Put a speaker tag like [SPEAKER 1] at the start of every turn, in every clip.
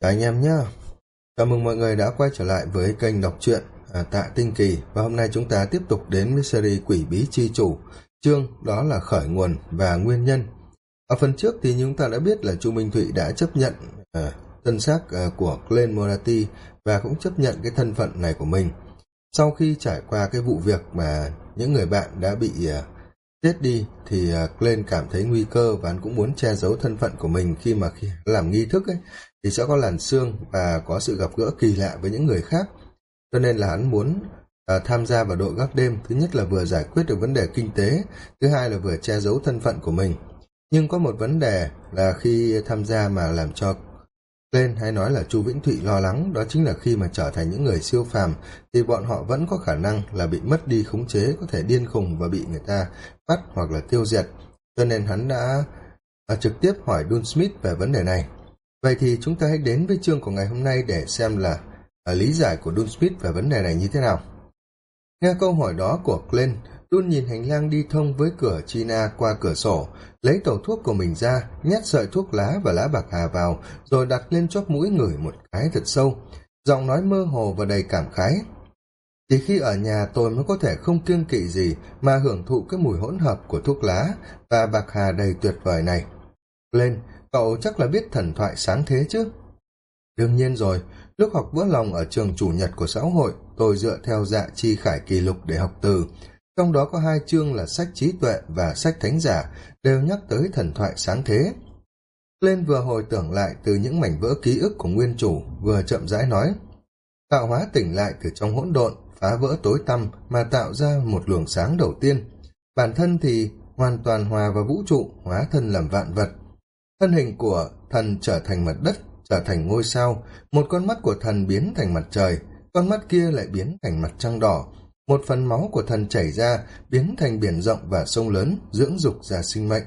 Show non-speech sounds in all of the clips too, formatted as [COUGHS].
[SPEAKER 1] Chào anh em nhé. Chào mừng mọi người đã quay trở lại với kênh đọc truyện à, Tạ Tinh Kỳ và hôm nay chúng ta tiếp tục đến với series Quỷ Bí Chi Chủ. Chương đó là khởi nguồn và nguyên nhân. Ở phần trước thì chúng ta đã biết là Chu Minh Thụy đã chấp nhận à, thân xác à, của Glenn Morati và cũng chấp nhận cái thân phận này của mình. Sau khi trải qua cái vụ việc mà những người bạn đã bị à, chết đi thì uh, Glenn cảm thấy nguy cơ và anh cũng muốn che giấu thân phận của mình khi mà khi làm nghi thức ấy thì sẽ có làn xương và có sự gặp gỡ kỳ lạ với những người khác. Cho nên là hắn muốn à, tham gia vào đội gác đêm. Thứ nhất là vừa giải quyết được vấn đề kinh tế thứ hai là vừa che giấu thân phận của mình. Nhưng có một vấn đề là khi tham gia mà làm cho lên hay nói là chu vĩnh thụy lo lắng đó chính là khi mà trở thành những người siêu phàm thì bọn họ vẫn có khả năng là bị mất đi khống chế có thể điên khùng và bị người ta bắt hoặc là tiêu diệt. Cho nên hắn đã à, trực tiếp hỏi dun smith về vấn đề này vậy thì chúng ta hãy đến với chương của ngày hôm nay để xem là à, lý giải của dun smith về vấn đề này như thế nào nghe câu hỏi đó của glenn Dun nhìn hành lang đi thông với cửa China qua cửa sổ, lấy tàu thuốc của mình ra, nhét sợi thuốc lá và lá bạc hà vào, rồi đặt lên chóp mũi ngửi một cái thật sâu. Giọng nói mơ hồ và đầy cảm khái. Chỉ khi ở nhà tôi mới có thể không kiêng kỵ gì mà hưởng thụ cái mùi hỗn hợp của thuốc lá và bạc hà đầy tuyệt vời này. Glenn, cậu chắc là biết thần thoại sáng thế chứ? Đương nhiên rồi, lúc học vỡ lòng ở trường chủ nhật của xã hội, tôi dựa theo dạ chi khải kỳ lục để học từ, trong đó có hai chương là sách trí tuệ và sách thánh giả đều nhắc tới thần thoại sáng thế. Lên vừa hồi tưởng lại từ những mảnh vỡ ký ức của nguyên chủ vừa chậm rãi nói tạo hóa tỉnh lại từ trong hỗn độn phá vỡ tối tăm mà tạo ra một luồng sáng đầu tiên. Bản thân thì hoàn toàn hòa vào vũ trụ hóa thân làm vạn vật thân hình của thần trở thành mặt đất, trở thành ngôi sao. Một con mắt của thần biến thành mặt trời, con mắt kia lại biến thành mặt trăng đỏ. Một phần máu của thần chảy ra, biến thành biển rộng và sông lớn, dưỡng dục ra sinh mệnh.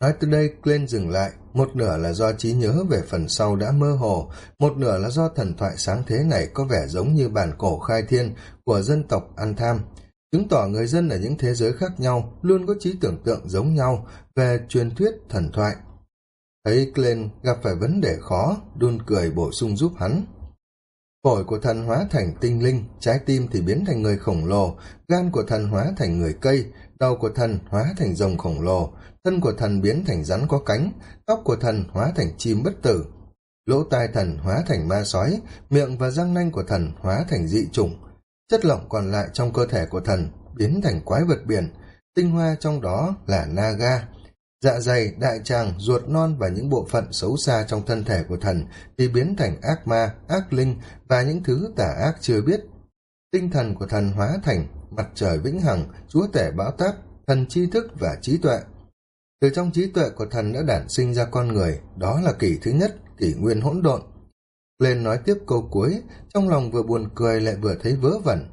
[SPEAKER 1] Nói từ đây glenn dừng lại. Một nửa là do trí nhớ về phần sau đã mơ hồ. Một nửa là do thần thoại sáng thế này có vẻ giống như bản cổ khai thiên của dân tộc an tham chứng tỏ người dân ở những thế giới khác nhau luôn có trí tưởng tượng giống nhau về truyền thuyết thần thoại. Thấy glenn gặp phải vấn đề khó đun cười bổ sung giúp hắn. Phổi của thần hóa thành tinh linh, trái tim thì biến thành người khổng lồ, gan của thần hóa thành người cây, đầu của thần hóa thành rồng khổng lồ, thân của thần biến thành rắn có cánh, tóc của thần hóa thành chim bất tử. Lỗ tai thần hóa thành ma sói, miệng và răng nanh của thần hóa thành dị chủng chất lỏng còn lại trong cơ thể của thần biến thành quái vật biển, tinh hoa trong đó là naga. Dạ dày, đại tràng, ruột non và những bộ phận xấu xa trong thân thể của thần thì biến thành ác ma, ác linh và những thứ tà ác chưa biết. Tinh thần của thần hóa thành mặt trời vĩnh hằng, chúa tể bão táp, thần tri thức và trí tuệ. Từ trong trí tuệ của thần đã đản sinh ra con người, đó là kỷ thứ nhất, kỷ nguyên hỗn độn lên nói tiếp câu cuối, trong lòng vừa buồn cười lại vừa thấy vớ vẩn.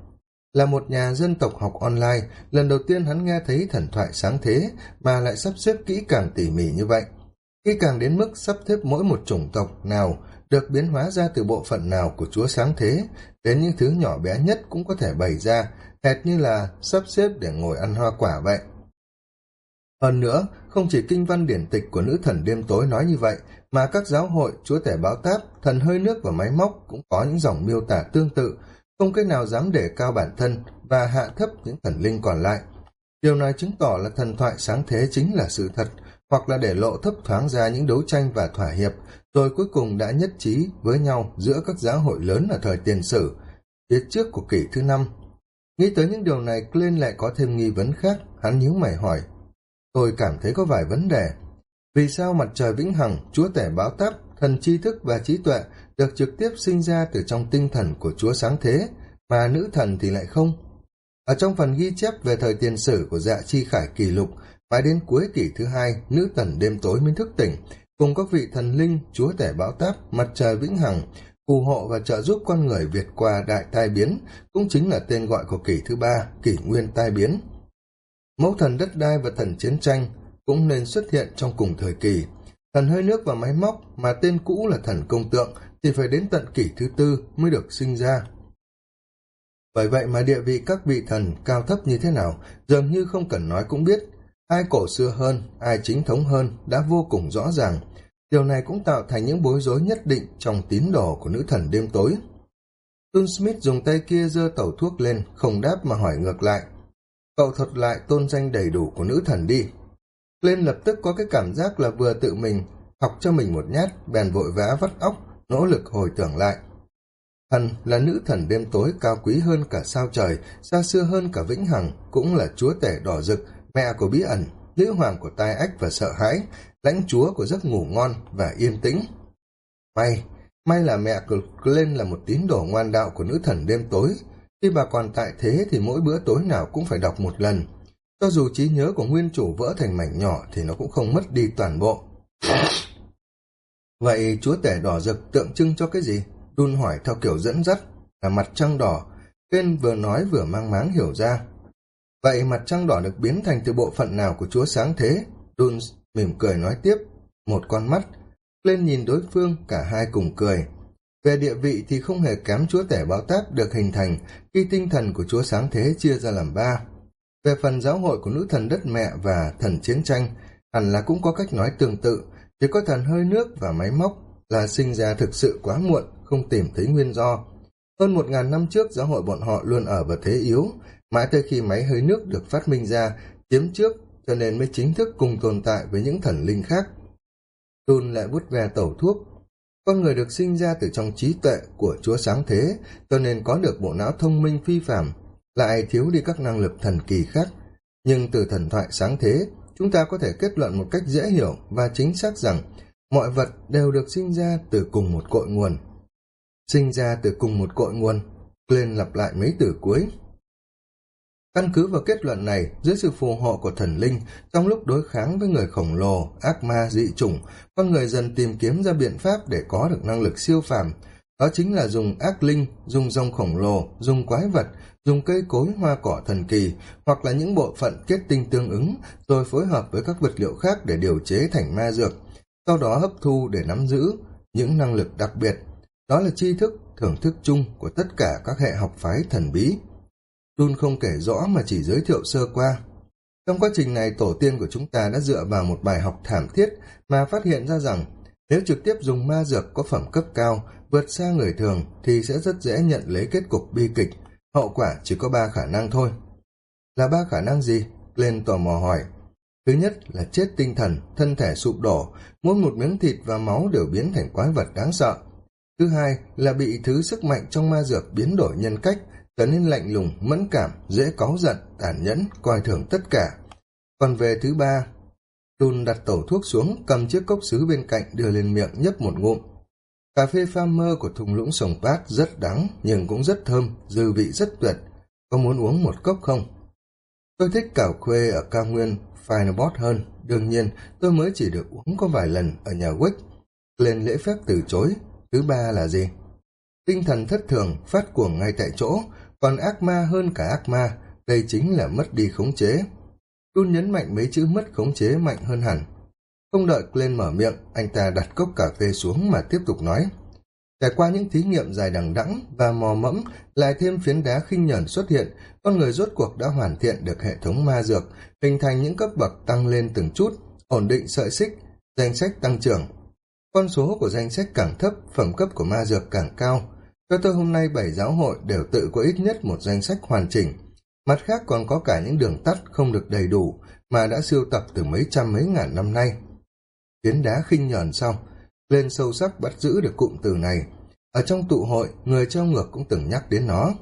[SPEAKER 1] Là một nhà dân tộc học online, lần đầu tiên hắn nghe thấy thần thoại sáng thế, mà lại sắp xếp kỹ càng tỉ mỉ như vậy. Kỹ càng đến mức sắp xếp mỗi một chủng tộc nào được biến hóa ra từ bộ phận nào của chúa sáng thế, đến những thứ nhỏ bé nhất cũng có thể bày ra, hệt như là sắp xếp để ngồi ăn hoa quả vậy hơn nữa, không chỉ kinh văn điển tịch của nữ thần đêm tối nói như vậy, mà các giáo hội, chúa tể báo táp, thần hơi nước và máy móc cũng có những dòng miêu tả tương tự. Không cái nào dám để cao bản thân và hạ thấp những thần linh còn lại. Điều này chứng tỏ là thần thoại sáng thế chính là sự thật, hoặc là để lộ thấp thoáng ra những đấu tranh và thỏa hiệp, rồi cuối cùng đã nhất trí với nhau giữa các giáo hội lớn ở thời tiền sử, phía trước của kỷ thứ năm. Nghĩ tới những điều này Glenn lại có thêm nghi vấn khác, hắn nhíu mày hỏi tôi cảm thấy có vài vấn đề. Vì sao mặt trời vĩnh hằng, chúa tể báo táp, thần tri thức và trí tuệ được trực tiếp sinh ra từ trong tinh thần của chúa sáng thế, mà nữ thần thì lại không? Ở trong phần ghi chép về thời tiền sử của dạ chi khải kỷ lục, mãi đến cuối kỷ thứ hai, nữ tần đêm tối mới thức tỉnh, cùng các vị thần linh, chúa tể bão táp, mặt trời vĩnh hằng, phù hộ và trợ giúp con người vượt qua đại tai biến, cũng chính là tên gọi của kỷ thứ ba, kỷ nguyên tai biến mẫu thần đất đai và thần chiến tranh cũng nên xuất hiện trong cùng thời kỳ. Thần hơi nước và máy móc mà tên cũ là thần công tượng thì phải đến tận kỷ thứ tư mới được sinh ra. Bởi vậy mà địa vị các vị thần cao thấp như thế nào dường như không cần nói cũng biết. Ai cổ xưa hơn, ai chính thống hơn đã vô cùng rõ ràng. Điều này cũng tạo thành những bối rối nhất định trong tín đồ của nữ thần đêm tối. Tôn smith dùng tay kia giơ tẩu thuốc lên, không đáp mà hỏi ngược lại cậu thuật lại tôn danh đầy đủ của nữ thần đi. Lên lập tức có cái cảm giác là vừa tự mình, học cho mình một nhát, bèn vội vã vắt óc, nỗ lực hồi tưởng lại. Thần là nữ thần đêm tối cao quý hơn cả sao trời, xa xưa hơn cả vĩnh hằng, cũng là chúa tể đỏ rực, mẹ của bí ẩn, nữ hoàng của tai ách và sợ hãi, lãnh chúa của giấc ngủ ngon và yên tĩnh. May may là mẹ của lên là một tín đồ ngoan đạo của nữ thần đêm tối khi bà còn tại thế thì mỗi bữa tối nào cũng phải đọc một lần. Cho dù trí nhớ của nguyên chủ vỡ thành mảnh nhỏ thì nó cũng không mất đi toàn bộ. Vậy chúa tể đỏ rực tượng trưng cho cái gì? Đun hỏi theo kiểu dẫn dắt, là mặt trăng đỏ. Ken vừa nói vừa mang máng hiểu ra. Vậy mặt trăng đỏ được biến thành từ bộ phận nào của chúa sáng thế? Đun mỉm cười nói tiếp, một con mắt. Lên nhìn đối phương, cả hai cùng cười về địa vị thì không hề kém chúa tể báo táp được hình thành khi tinh thần của chúa sáng thế chia ra làm ba. Về phần giáo hội của nữ thần đất mẹ và thần chiến tranh, hẳn là cũng có cách nói tương tự, chỉ có thần hơi nước và máy móc là sinh ra thực sự quá muộn, không tìm thấy nguyên do. Hơn một ngàn năm trước, giáo hội bọn họ luôn ở vào thế yếu, mãi tới khi máy hơi nước được phát minh ra, chiếm trước, cho nên mới chính thức cùng tồn tại với những thần linh khác. Tun lại vút ve tẩu thuốc con người được sinh ra từ trong trí tuệ của chúa sáng thế, cho nên có được bộ não thông minh phi phạm lại thiếu đi các năng lực thần kỳ khác. Nhưng từ thần thoại sáng thế, chúng ta có thể kết luận một cách dễ hiểu và chính xác rằng mọi vật đều được sinh ra từ cùng một cội nguồn. Sinh ra từ cùng một cội nguồn lên lặp lại mấy từ cuối căn cứ vào kết luận này, dưới sự phù hộ của thần linh, trong lúc đối kháng với người khổng lồ, ác ma, dị chủng, con người dần tìm kiếm ra biện pháp để có được năng lực siêu phàm. Đó chính là dùng ác linh, dùng rồng khổng lồ, dùng quái vật, dùng cây cối hoa cỏ thần kỳ, hoặc là những bộ phận kết tinh tương ứng, rồi phối hợp với các vật liệu khác để điều chế thành ma dược, sau đó hấp thu để nắm giữ những năng lực đặc biệt. Đó là tri thức, thưởng thức chung của tất cả các hệ học phái thần bí. Đun không kể rõ mà chỉ giới thiệu sơ qua. Trong quá trình này tổ tiên của chúng ta đã dựa vào một bài học thảm thiết mà phát hiện ra rằng nếu trực tiếp dùng ma dược có phẩm cấp cao vượt xa người thường thì sẽ rất dễ nhận lấy kết cục bi kịch, hậu quả chỉ có ba khả năng thôi. Là ba khả năng gì? Lên tò mò hỏi. Thứ nhất là chết tinh thần, thân thể sụp đổ, mỗi một miếng thịt và máu đều biến thành quái vật đáng sợ. Thứ hai là bị thứ sức mạnh trong ma dược biến đổi nhân cách, trở nên lạnh lùng, mẫn cảm, dễ cáu giận, tàn nhẫn, coi thường tất cả. Còn về thứ ba đun đặt tẩu thuốc xuống, cầm chiếc cốc xứ bên cạnh, đưa lên miệng nhấp một ngụm. Cà phê farmer của thung lũng sồng bát rất đắng, nhưng cũng rất thơm, dư vị rất tuyệt. Có muốn uống một cốc không? Tôi thích cảo khuê ở cao nguyên finebot hơn. Đương nhiên, tôi mới chỉ được uống có vài lần ở nhà wick. Lên lễ phép từ chối. Thứ ba là gì? Tinh thần thất thường, phát cuồng ngay tại chỗ còn ác ma hơn cả ác ma, đây chính là mất đi khống chế. Đun nhấn mạnh mấy chữ mất khống chế mạnh hơn hẳn. Không đợi lên mở miệng, anh ta đặt cốc cà phê xuống mà tiếp tục nói. Trải qua những thí nghiệm dài đằng đẵng và mò mẫm, lại thêm phiến đá khinh nhẫn xuất hiện, con người rốt cuộc đã hoàn thiện được hệ thống ma dược, hình thành những cấp bậc tăng lên từng chút, ổn định sợi xích, danh sách tăng trưởng. Con số của danh sách càng thấp, phẩm cấp của ma dược càng cao cho tôi hôm nay bảy giáo hội đều tự có ít nhất một danh sách hoàn chỉnh. Mặt khác còn có cả những đường tắt không được đầy đủ mà đã siêu tập từ mấy trăm mấy ngàn năm nay. Phiến đá khinh nhờn xong lên sâu sắc bắt giữ được cụm từ này. Ở trong tụ hội, người treo ngược cũng từng nhắc đến nó.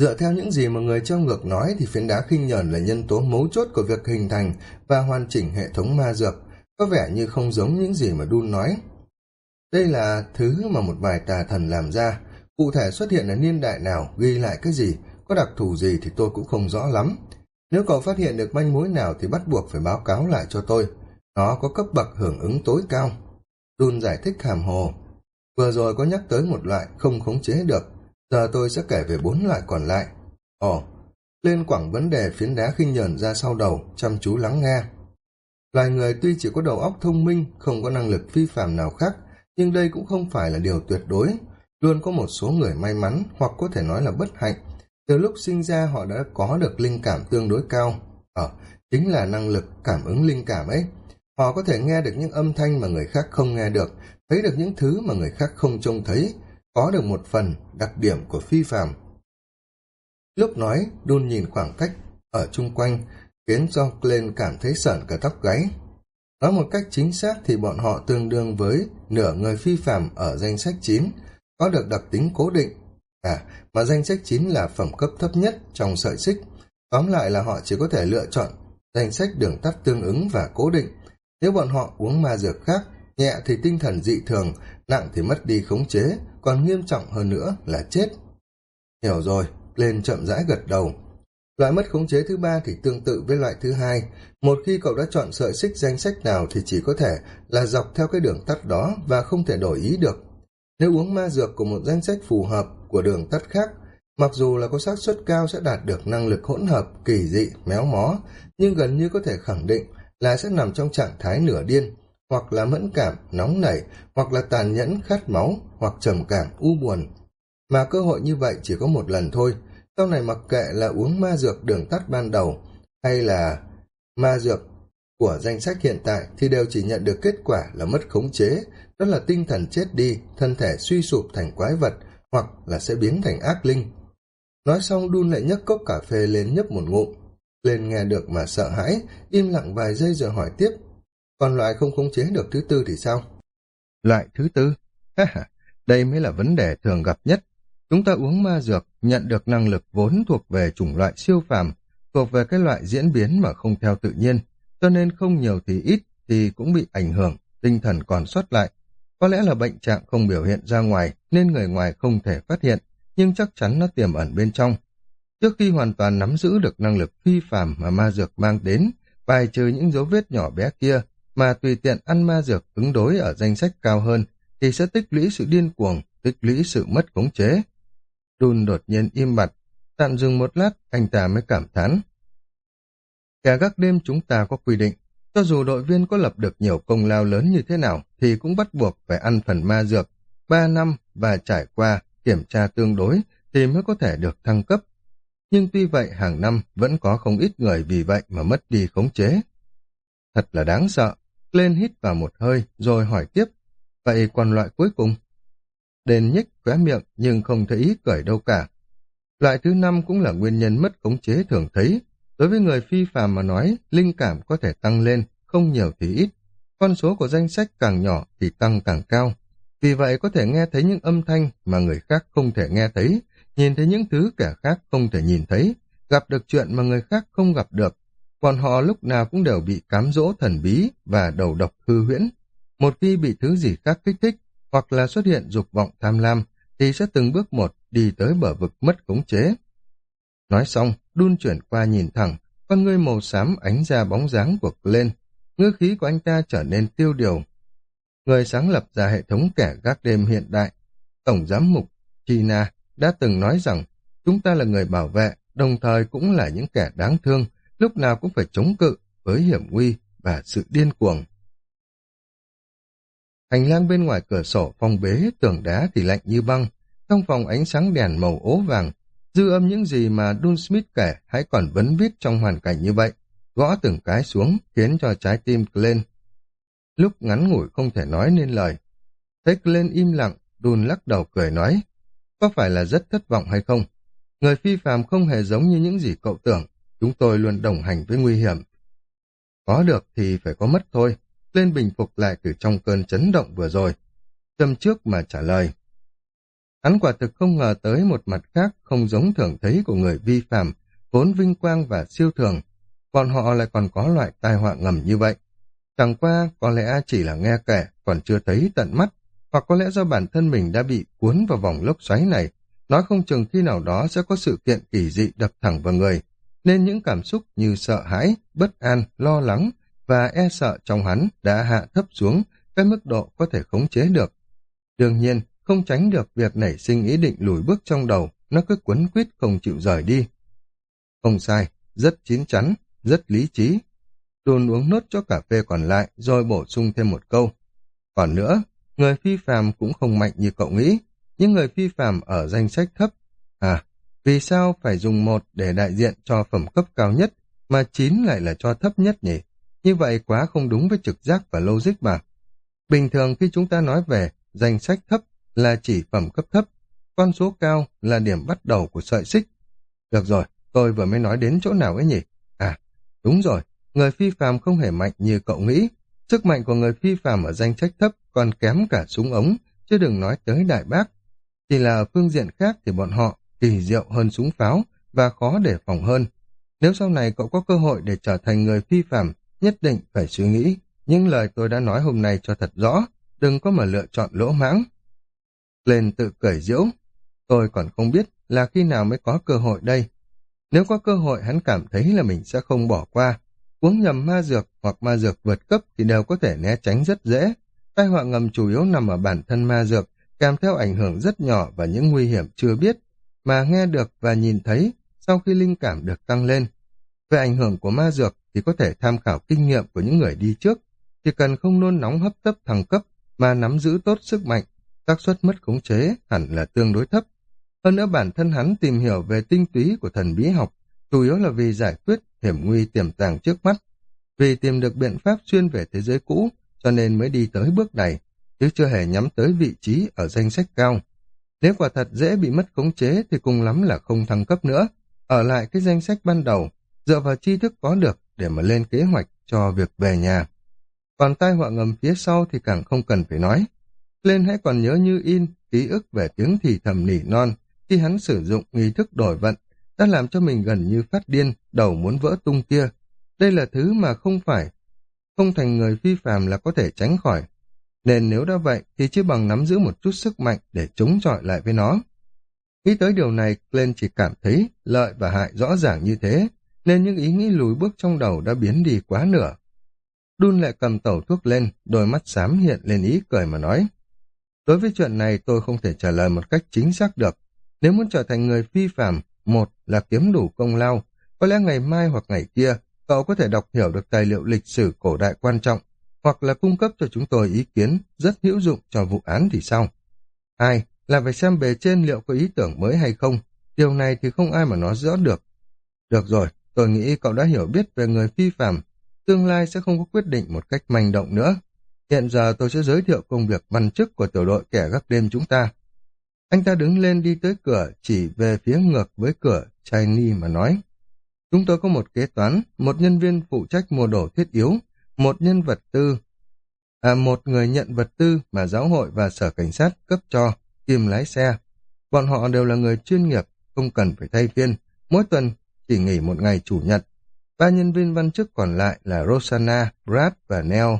[SPEAKER 1] Dựa theo những gì mà người treo ngược nói thì phiến đá khinh nhờn là nhân tố mấu chốt của việc hình thành và hoàn chỉnh hệ thống ma dược, có vẻ như không giống những gì mà đun nói đây là thứ mà một vài tà thần làm ra. Cụ thể xuất hiện ở niên đại nào, ghi lại cái gì, có đặc thù gì thì tôi cũng không rõ lắm. Nếu cậu phát hiện được manh mối nào thì bắt buộc phải báo cáo lại cho tôi. Nó có cấp bậc hưởng ứng tối cao. Đun giải thích hàm hồ. Vừa rồi có nhắc tới một loại không khống chế được. Giờ tôi sẽ kể về bốn loại còn lại. Ồ, lên quẳng vấn đề phiến đá khinh nhờn ra sau đầu, chăm chú lắng nghe. Loài người tuy chỉ có đầu óc thông minh, không có năng lực phi phạm nào khác nhưng đây cũng không phải là điều tuyệt đối. Luôn có một số người may mắn hoặc có thể nói là bất hạnh. Từ lúc sinh ra họ đã có được linh cảm tương đối cao. Ờ chính là năng lực cảm ứng linh cảm ấy. Họ có thể nghe được những âm thanh mà người khác không nghe được, thấy được những thứ mà người khác không trông thấy, có được một phần đặc điểm của phi phàm. Lúc nói, đun nhìn khoảng cách ở chung quanh, khiến cho lên cảm thấy sởn cả tóc gáy nói một cách chính xác thì bọn họ tương đương với nửa người phi phàm ở danh sách chín, có được đặc tính cố định. À mà danh sách chín là phẩm cấp thấp nhất trong sợi xích. Tóm lại là họ chỉ có thể lựa chọn danh sách đường tắt tương ứng và cố định. Nếu bọn họ uống ma dược khác, nhẹ thì tinh thần dị thường, nặng thì mất đi khống chế, còn nghiêm trọng hơn nữa là chết. Hiểu rồi, lên chậm rãi gật đầu loại mất khống chế thứ ba thì tương tự với loại thứ hai. Một khi cậu đã chọn sợi xích danh sách nào thì chỉ có thể là dọc theo cái đường tắt đó và không thể đổi ý được. Nếu uống ma dược của một danh sách phù hợp của đường tắt khác, mặc dù là có xác suất cao sẽ đạt được năng lực hỗn hợp, kỳ dị, méo mó, nhưng gần như có thể khẳng định là sẽ nằm trong trạng thái nửa điên, hoặc là mẫn cảm, nóng nảy, hoặc là tàn nhẫn, khát máu, hoặc trầm cảm, u buồn. Mà cơ hội như vậy chỉ có một lần thôi sau này mặc kệ là uống ma dược đường tắt ban đầu hay là ma dược của danh sách hiện tại thì đều chỉ nhận được kết quả là mất khống chế, đó là tinh thần chết đi, thân thể suy sụp thành quái vật hoặc là sẽ biến thành ác linh. Nói xong, đun lại nhấc cốc cà phê lên nhấp một ngụm. Lên nghe được mà sợ hãi, im lặng vài giây rồi hỏi tiếp, còn loại không khống chế được thứ tư thì sao? Loại thứ tư? Đây mới là vấn đề thường gặp nhất chúng ta uống ma dược, nhận được năng lực vốn thuộc về chủng loại siêu phàm, thuộc về cái loại diễn biến mà không theo tự nhiên, cho nên không nhiều thì ít thì cũng bị ảnh hưởng, tinh thần còn sót lại. Có lẽ là bệnh trạng không biểu hiện ra ngoài nên người ngoài không thể phát hiện, nhưng chắc chắn nó tiềm ẩn bên trong. Trước khi hoàn toàn nắm giữ được năng lực phi phàm mà ma dược mang đến, bài trừ những dấu vết nhỏ bé kia mà tùy tiện ăn ma dược ứng đối ở danh sách cao hơn thì sẽ tích lũy sự điên cuồng, tích lũy sự mất khống chế đun đột nhiên im bặt, tạm dừng một lát, anh ta mới cảm thán. Cả các đêm chúng ta có quy định, cho dù đội viên có lập được nhiều công lao lớn như thế nào thì cũng bắt buộc phải ăn phần ma dược. Ba năm và trải qua kiểm tra tương đối thì mới có thể được thăng cấp. Nhưng tuy vậy hàng năm vẫn có không ít người vì vậy mà mất đi khống chế. Thật là đáng sợ. Lên hít vào một hơi rồi hỏi tiếp, vậy còn loại cuối cùng đền nhích khóe miệng nhưng không thấy ý cười đâu cả. Loại thứ năm cũng là nguyên nhân mất khống chế thường thấy. Đối với người phi phàm mà nói linh cảm có thể tăng lên không nhiều thì ít. Con số của danh sách càng nhỏ thì tăng càng cao. Vì vậy có thể nghe thấy những âm thanh mà người khác không thể nghe thấy nhìn thấy những thứ kẻ khác không thể nhìn thấy gặp được chuyện mà người khác không gặp được. Còn họ lúc nào cũng đều bị cám dỗ thần bí và đầu độc hư huyễn. Một khi bị thứ gì khác kích thích, hoặc là xuất hiện dục vọng tham lam, thì sẽ từng bước một đi tới bờ vực mất khống chế. Nói xong, đun chuyển qua nhìn thẳng, con ngươi màu xám ánh ra bóng dáng của lên, ngư khí của anh ta trở nên tiêu điều. Người sáng lập ra hệ thống kẻ gác đêm hiện đại, Tổng Giám mục China đã từng nói rằng chúng ta là người bảo vệ, đồng thời cũng là những kẻ đáng thương, lúc nào cũng phải chống cự với hiểm nguy và sự điên cuồng. Hành lang bên ngoài cửa sổ phong bế, tường đá thì lạnh như băng, trong phòng ánh sáng đèn màu ố vàng, dư âm những gì mà Dun Smith kể hãy còn vấn vít trong hoàn cảnh như vậy, gõ từng cái xuống khiến cho trái tim Glenn. Lúc ngắn ngủi không thể nói nên lời. Thấy Glenn im lặng, Dun lắc đầu cười nói, có phải là rất thất vọng hay không? Người phi phàm không hề giống như những gì cậu tưởng, Chúng tôi luôn đồng hành với nguy hiểm. Có được thì phải có mất thôi. Lên bình phục lại từ trong cơn chấn động vừa rồi. Châm trước mà trả lời. Hắn quả thực không ngờ tới một mặt khác không giống thường thấy của người vi phạm, vốn vinh quang và siêu thường. Bọn họ lại còn có loại tai họa ngầm như vậy. Chẳng qua có lẽ chỉ là nghe kể, còn chưa thấy tận mắt, hoặc có lẽ do bản thân mình đã bị cuốn vào vòng lốc xoáy này, nói không chừng khi nào đó sẽ có sự kiện kỳ dị đập thẳng vào người, nên những cảm xúc như sợ hãi, bất an, lo lắng và e sợ trong hắn đã hạ thấp xuống cái mức độ có thể khống chế được. Đương nhiên, không tránh được việc nảy sinh ý định lùi bước trong đầu, nó cứ quấn quýt không chịu rời đi. Không sai, rất chín chắn, rất lý trí. Đồn uống nốt cho cà phê còn lại rồi bổ sung thêm một câu. Còn nữa, người phi phàm cũng không mạnh như cậu nghĩ, những người phi phàm ở danh sách thấp. À, vì sao phải dùng một để đại diện cho phẩm cấp cao nhất, mà chín lại là cho thấp nhất nhỉ? Như vậy quá không đúng với trực giác và logic mà. Bình thường khi chúng ta nói về danh sách thấp là chỉ phẩm cấp thấp, con số cao là điểm bắt đầu của sợi xích. Được rồi, tôi vừa mới nói đến chỗ nào ấy nhỉ? À, đúng rồi, người phi phàm không hề mạnh như cậu nghĩ. Sức mạnh của người phi phàm ở danh sách thấp còn kém cả súng ống, chứ đừng nói tới đại bác. Chỉ là ở phương diện khác thì bọn họ kỳ diệu hơn súng pháo và khó để phòng hơn. Nếu sau này cậu có cơ hội để trở thành người phi phàm, nhất định phải suy nghĩ. Những lời tôi đã nói hôm nay cho thật rõ, đừng có mà lựa chọn lỗ mãng. Lên tự cởi diễu, tôi còn không biết là khi nào mới có cơ hội đây. Nếu có cơ hội hắn cảm thấy là mình sẽ không bỏ qua. Uống nhầm ma dược hoặc ma dược vượt cấp thì đều có thể né tránh rất dễ. Tai họa ngầm chủ yếu nằm ở bản thân ma dược, kèm theo ảnh hưởng rất nhỏ và những nguy hiểm chưa biết, mà nghe được và nhìn thấy sau khi linh cảm được tăng lên. Về ảnh hưởng của ma dược thì có thể tham khảo kinh nghiệm của những người đi trước, chỉ cần không nôn nóng hấp tấp thăng cấp mà nắm giữ tốt sức mạnh, xác suất mất khống chế hẳn là tương đối thấp. Hơn nữa bản thân hắn tìm hiểu về tinh túy của thần bí học, chủ yếu là vì giải quyết hiểm nguy tiềm tàng trước mắt. Vì tìm được biện pháp xuyên về thế giới cũ, cho nên mới đi tới bước này, chứ chưa hề nhắm tới vị trí ở danh sách cao. Nếu quả thật dễ bị mất khống chế thì cùng lắm là không thăng cấp nữa, ở lại cái danh sách ban đầu, dựa vào tri thức có được để mà lên kế hoạch cho việc về nhà. Còn tai họa ngầm phía sau thì càng không cần phải nói. Lên hãy còn nhớ như in ký ức về tiếng thì thầm nỉ non khi hắn sử dụng nghi thức đổi vận đã làm cho mình gần như phát điên, đầu muốn vỡ tung kia. Đây là thứ mà không phải, không thành người phi phàm là có thể tránh khỏi. Nên nếu đã vậy thì chỉ bằng nắm giữ một chút sức mạnh để chống chọi lại với nó. Nghĩ tới điều này, Glenn chỉ cảm thấy lợi và hại rõ ràng như thế, nên những ý nghĩ lùi bước trong đầu đã biến đi quá nửa. Đun lại cầm tẩu thuốc lên, đôi mắt xám hiện lên ý cười mà nói. Đối với chuyện này tôi không thể trả lời một cách chính xác được. Nếu muốn trở thành người phi phạm, một là kiếm đủ công lao, có lẽ ngày mai hoặc ngày kia, cậu có thể đọc hiểu được tài liệu lịch sử cổ đại quan trọng, hoặc là cung cấp cho chúng tôi ý kiến rất hữu dụng cho vụ án thì sao? Hai là phải xem bề trên liệu có ý tưởng mới hay không. Điều này thì không ai mà nói rõ được. Được rồi, tôi nghĩ cậu đã hiểu biết về người phi phạm. Tương lai sẽ không có quyết định một cách manh động nữa. Hiện giờ tôi sẽ giới thiệu công việc văn chức của tiểu đội kẻ gác đêm chúng ta. Anh ta đứng lên đi tới cửa, chỉ về phía ngược với cửa Chinese mà nói. Chúng tôi có một kế toán, một nhân viên phụ trách mua đồ thiết yếu, một nhân vật tư, à, một người nhận vật tư mà giáo hội và sở cảnh sát cấp cho, kim lái xe. Bọn họ đều là người chuyên nghiệp, không cần phải thay phiên, mỗi tuần chỉ nghỉ một ngày chủ nhật. Ba nhân viên văn chức còn lại là Rosanna, Brad và Nell.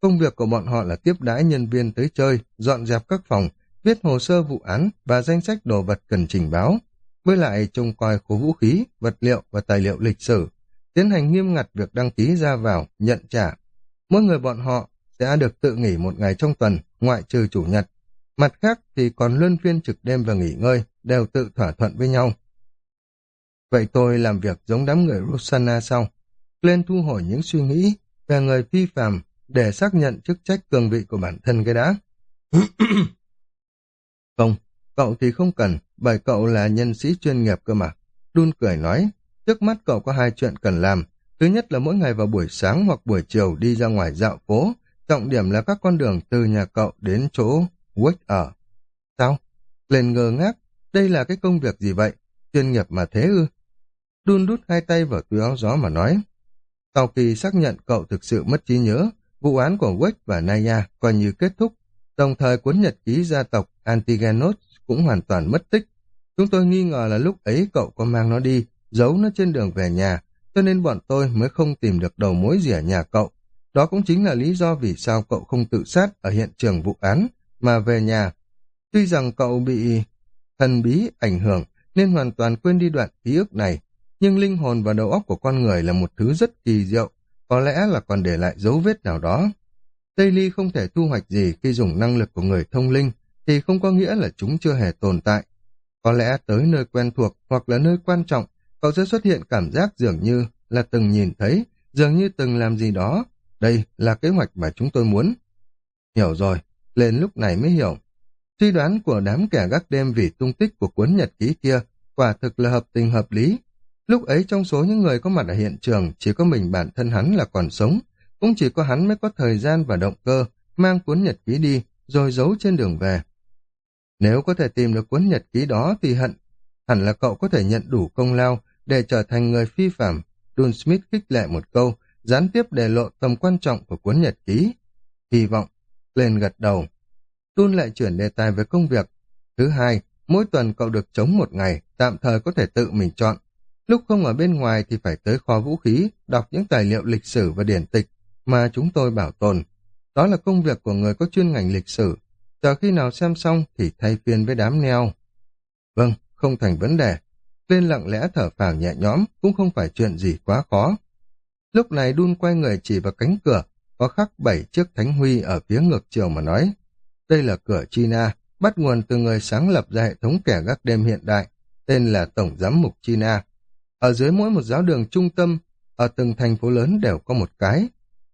[SPEAKER 1] Công việc của bọn họ là tiếp đãi nhân viên tới chơi, dọn dẹp các phòng, viết hồ sơ vụ án và danh sách đồ vật cần trình báo, với lại trông coi khu vũ khí, vật liệu và tài liệu lịch sử, tiến hành nghiêm ngặt việc đăng ký ra vào, nhận trả. Mỗi người bọn họ sẽ được tự nghỉ một ngày trong tuần, ngoại trừ chủ nhật. Mặt khác thì còn luân phiên trực đêm và nghỉ ngơi, đều tự thỏa thuận với nhau. Vậy tôi làm việc giống đám người Rosanna sau. Lên thu hồi những suy nghĩ về người phi phàm để xác nhận chức trách cường vị của bản thân cái đã. không, [COUGHS] cậu thì không cần, bởi cậu là nhân sĩ chuyên nghiệp cơ mà. Đun cười nói, trước mắt cậu có hai chuyện cần làm. Thứ nhất là mỗi ngày vào buổi sáng hoặc buổi chiều đi ra ngoài dạo phố, trọng điểm là các con đường từ nhà cậu đến chỗ Wick ở. Sao? Lên ngơ ngác, đây là cái công việc gì vậy? Chuyên nghiệp mà thế ư? Đun đút hai tay vào túi áo gió mà nói. Sau khi xác nhận cậu thực sự mất trí nhớ, vụ án của Wick và Naya coi như kết thúc, đồng thời cuốn nhật ký gia tộc Antigenos cũng hoàn toàn mất tích. Chúng tôi nghi ngờ là lúc ấy cậu có mang nó đi, giấu nó trên đường về nhà, cho nên bọn tôi mới không tìm được đầu mối gì ở nhà cậu. Đó cũng chính là lý do vì sao cậu không tự sát ở hiện trường vụ án, mà về nhà. Tuy rằng cậu bị thần bí ảnh hưởng nên hoàn toàn quên đi đoạn ký ức này, nhưng linh hồn và đầu óc của con người là một thứ rất kỳ diệu, có lẽ là còn để lại dấu vết nào đó. tây ly không thể thu hoạch gì khi dùng năng lực của người thông linh, thì không có nghĩa là chúng chưa hề tồn tại. Có lẽ tới nơi quen thuộc hoặc là nơi quan trọng, cậu sẽ xuất hiện cảm giác dường như là từng nhìn thấy, dường như từng làm gì đó. Đây là kế hoạch mà chúng tôi muốn. Hiểu rồi, lên lúc này mới hiểu. Suy đoán của đám kẻ gác đêm vì tung tích của cuốn nhật ký kia quả thực là hợp tình hợp lý. Lúc ấy trong số những người có mặt ở hiện trường chỉ có mình bản thân hắn là còn sống, cũng chỉ có hắn mới có thời gian và động cơ mang cuốn nhật ký đi rồi giấu trên đường về. Nếu có thể tìm được cuốn nhật ký đó thì hận hẳn là cậu có thể nhận đủ công lao để trở thành người phi phạm. Dun Smith khích lệ một câu, gián tiếp đề lộ tầm quan trọng của cuốn nhật ký. Hy vọng, lên gật đầu. Dun lại chuyển đề tài về công việc. Thứ hai, mỗi tuần cậu được chống một ngày, tạm thời có thể tự mình chọn. Lúc không ở bên ngoài thì phải tới kho vũ khí, đọc những tài liệu lịch sử và điển tịch mà chúng tôi bảo tồn. Đó là công việc của người có chuyên ngành lịch sử. Chờ khi nào xem xong thì thay phiên với đám neo. Vâng, không thành vấn đề. Lên lặng lẽ thở phào nhẹ nhõm, cũng không phải chuyện gì quá khó. Lúc này đun quay người chỉ vào cánh cửa, có khắc bảy chiếc thánh huy ở phía ngược chiều mà nói. Đây là cửa China, bắt nguồn từ người sáng lập ra hệ thống kẻ gác đêm hiện đại, tên là Tổng Giám mục China. Ở dưới mỗi một giáo đường trung tâm, ở từng thành phố lớn đều có một cái.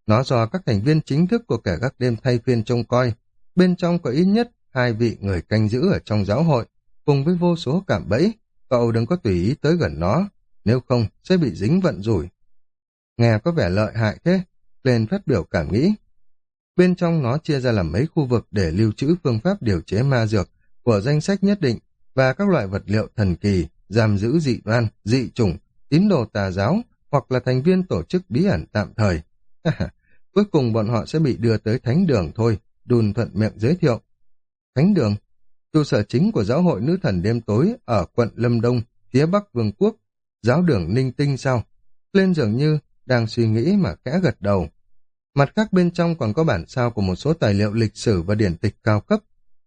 [SPEAKER 1] Nó do các thành viên chính thức của kẻ gác đêm thay phiên trông coi. Bên trong có ít nhất hai vị người canh giữ ở trong giáo hội, cùng với vô số cảm bẫy. Cậu đừng có tùy ý tới gần nó, nếu không sẽ bị dính vận rủi. Nghe có vẻ lợi hại thế, lên phát biểu cảm nghĩ. Bên trong nó chia ra làm mấy khu vực để lưu trữ phương pháp điều chế ma dược của danh sách nhất định và các loại vật liệu thần kỳ, giam giữ dị đoan, dị chủng, tín đồ tà giáo hoặc là thành viên tổ chức bí ẩn tạm thời. [LAUGHS] Cuối cùng bọn họ sẽ bị đưa tới thánh đường thôi, đùn thuận miệng giới thiệu. Thánh đường, trụ sở chính của giáo hội nữ thần đêm tối ở quận Lâm Đông, phía bắc vương quốc, giáo đường ninh tinh sao? Lên dường như đang suy nghĩ mà kẽ gật đầu. Mặt khác bên trong còn có bản sao của một số tài liệu lịch sử và điển tịch cao cấp.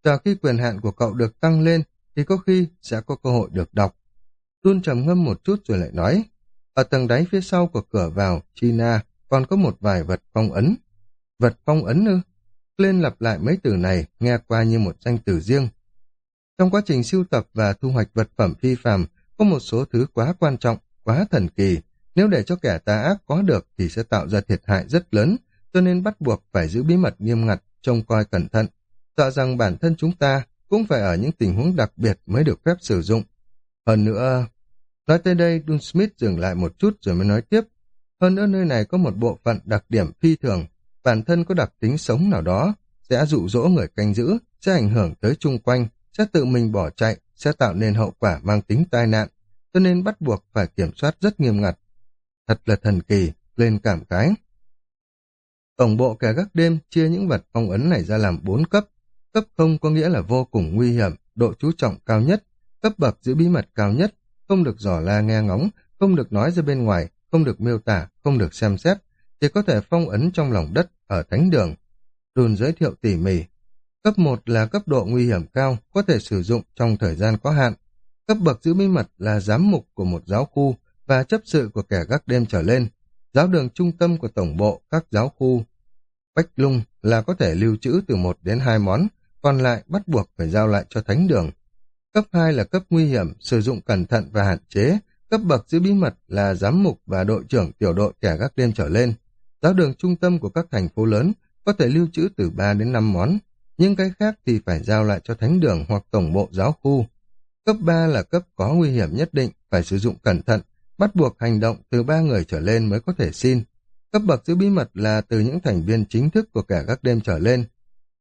[SPEAKER 1] Chờ khi quyền hạn của cậu được tăng lên, thì có khi sẽ có cơ hội được đọc. Jun trầm ngâm một chút rồi lại nói, ở tầng đáy phía sau của cửa vào, China, còn có một vài vật phong ấn. Vật phong ấn ư? Lên lặp lại mấy từ này, nghe qua như một danh từ riêng. Trong quá trình siêu tập và thu hoạch vật phẩm phi phàm, có một số thứ quá quan trọng, quá thần kỳ. Nếu để cho kẻ tà ác có được thì sẽ tạo ra thiệt hại rất lớn, cho nên bắt buộc phải giữ bí mật nghiêm ngặt, trông coi cẩn thận. Sợ rằng bản thân chúng ta cũng phải ở những tình huống đặc biệt mới được phép sử dụng. Hơn nữa... Nói tới đây, Dun Smith dừng lại một chút rồi mới nói tiếp. Hơn nữa nơi này có một bộ phận đặc điểm phi thường, bản thân có đặc tính sống nào đó, sẽ dụ dỗ người canh giữ, sẽ ảnh hưởng tới chung quanh, sẽ tự mình bỏ chạy, sẽ tạo nên hậu quả mang tính tai nạn, cho nên bắt buộc phải kiểm soát rất nghiêm ngặt. Thật là thần kỳ, lên cảm cái. Tổng bộ kẻ gác đêm chia những vật phong ấn này ra làm bốn cấp. Cấp không có nghĩa là vô cùng nguy hiểm, độ chú trọng cao nhất, cấp bậc giữ bí mật cao nhất, không được dò la nghe ngóng, không được nói ra bên ngoài, không được miêu tả, không được xem xét, chỉ có thể phong ấn trong lòng đất ở thánh đường. Đùn giới thiệu tỉ mỉ. Cấp 1 là cấp độ nguy hiểm cao, có thể sử dụng trong thời gian có hạn. Cấp bậc giữ bí mật là giám mục của một giáo khu và chấp sự của kẻ gác đêm trở lên. Giáo đường trung tâm của tổng bộ các giáo khu. Bách lung là có thể lưu trữ từ một đến hai món, còn lại bắt buộc phải giao lại cho thánh đường. Cấp 2 là cấp nguy hiểm, sử dụng cẩn thận và hạn chế. Cấp bậc giữ bí mật là giám mục và đội trưởng tiểu đội kẻ gác đêm trở lên. Giáo đường trung tâm của các thành phố lớn có thể lưu trữ từ 3 đến 5 món, nhưng cái khác thì phải giao lại cho thánh đường hoặc tổng bộ giáo khu. Cấp 3 là cấp có nguy hiểm nhất định, phải sử dụng cẩn thận, bắt buộc hành động từ ba người trở lên mới có thể xin. Cấp bậc giữ bí mật là từ những thành viên chính thức của kẻ gác đêm trở lên.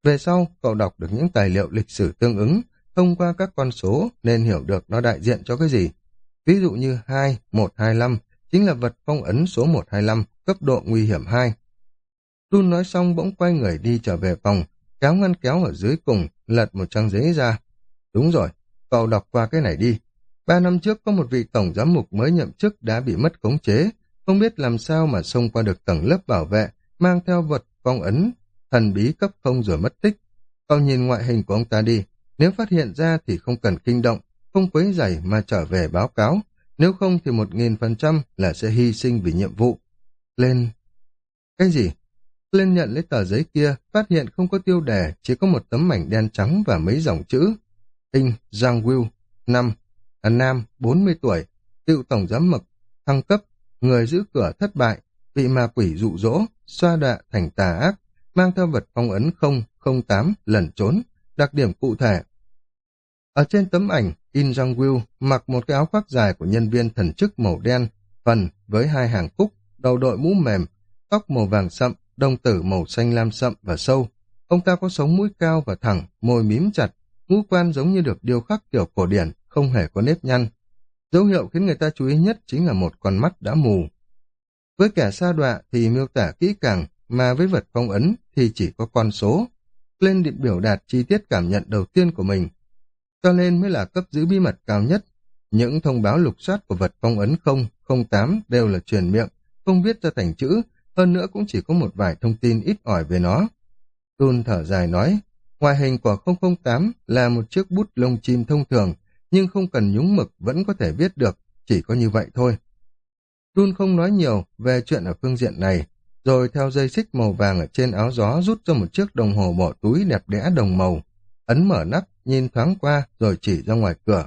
[SPEAKER 1] Về sau, cậu đọc được những tài liệu lịch sử tương ứng, thông qua các con số nên hiểu được nó đại diện cho cái gì. Ví dụ như 2, 125 chính là vật phong ấn số 125, cấp độ nguy hiểm 2. Tun nói xong bỗng quay người đi trở về phòng, kéo ngăn kéo ở dưới cùng, lật một trang giấy ra. Đúng rồi, cậu đọc qua cái này đi. Ba năm trước có một vị tổng giám mục mới nhậm chức đã bị mất khống chế, không biết làm sao mà xông qua được tầng lớp bảo vệ, mang theo vật phong ấn, thần bí cấp không rồi mất tích. Cậu nhìn ngoại hình của ông ta đi, nếu phát hiện ra thì không cần kinh động, không quấy rầy mà trở về báo cáo, nếu không thì một nghìn phần trăm là sẽ hy sinh vì nhiệm vụ. Lên... Cái gì? Lên nhận lấy tờ giấy kia, phát hiện không có tiêu đề, chỉ có một tấm mảnh đen trắng và mấy dòng chữ. tinh Giang Will, năm, à, nam, 40 tuổi, cựu tổng giám mực, thăng cấp, người giữ cửa thất bại, bị ma quỷ dụ dỗ, xoa đạ thành tà ác, mang theo vật phong ấn 008 lần trốn, đặc điểm cụ thể. Ở trên tấm ảnh, In Jong Will mặc một cái áo khoác dài của nhân viên thần chức màu đen, phần với hai hàng cúc, đầu đội mũ mềm, tóc màu vàng sậm, đồng tử màu xanh lam sậm và sâu. Ông ta có sống mũi cao và thẳng, môi mím chặt, ngũ quan giống như được điêu khắc kiểu cổ điển, không hề có nếp nhăn. Dấu hiệu khiến người ta chú ý nhất chính là một con mắt đã mù. Với kẻ sa đọa thì miêu tả kỹ càng, mà với vật phong ấn thì chỉ có con số. Lên định biểu đạt chi tiết cảm nhận đầu tiên của mình. Cho nên mới là cấp giữ bí mật cao nhất. Những thông báo lục soát của vật phong ấn 0, 08 đều là truyền miệng, không viết ra thành chữ, hơn nữa cũng chỉ có một vài thông tin ít ỏi về nó. Tun thở dài nói, ngoại hình của 008 là một chiếc bút lông chim thông thường, nhưng không cần nhúng mực vẫn có thể viết được, chỉ có như vậy thôi. Tun không nói nhiều về chuyện ở phương diện này, rồi theo dây xích màu vàng ở trên áo gió rút ra một chiếc đồng hồ bỏ túi đẹp đẽ đồng màu, ấn mở nắp, nhìn thoáng qua rồi chỉ ra ngoài cửa.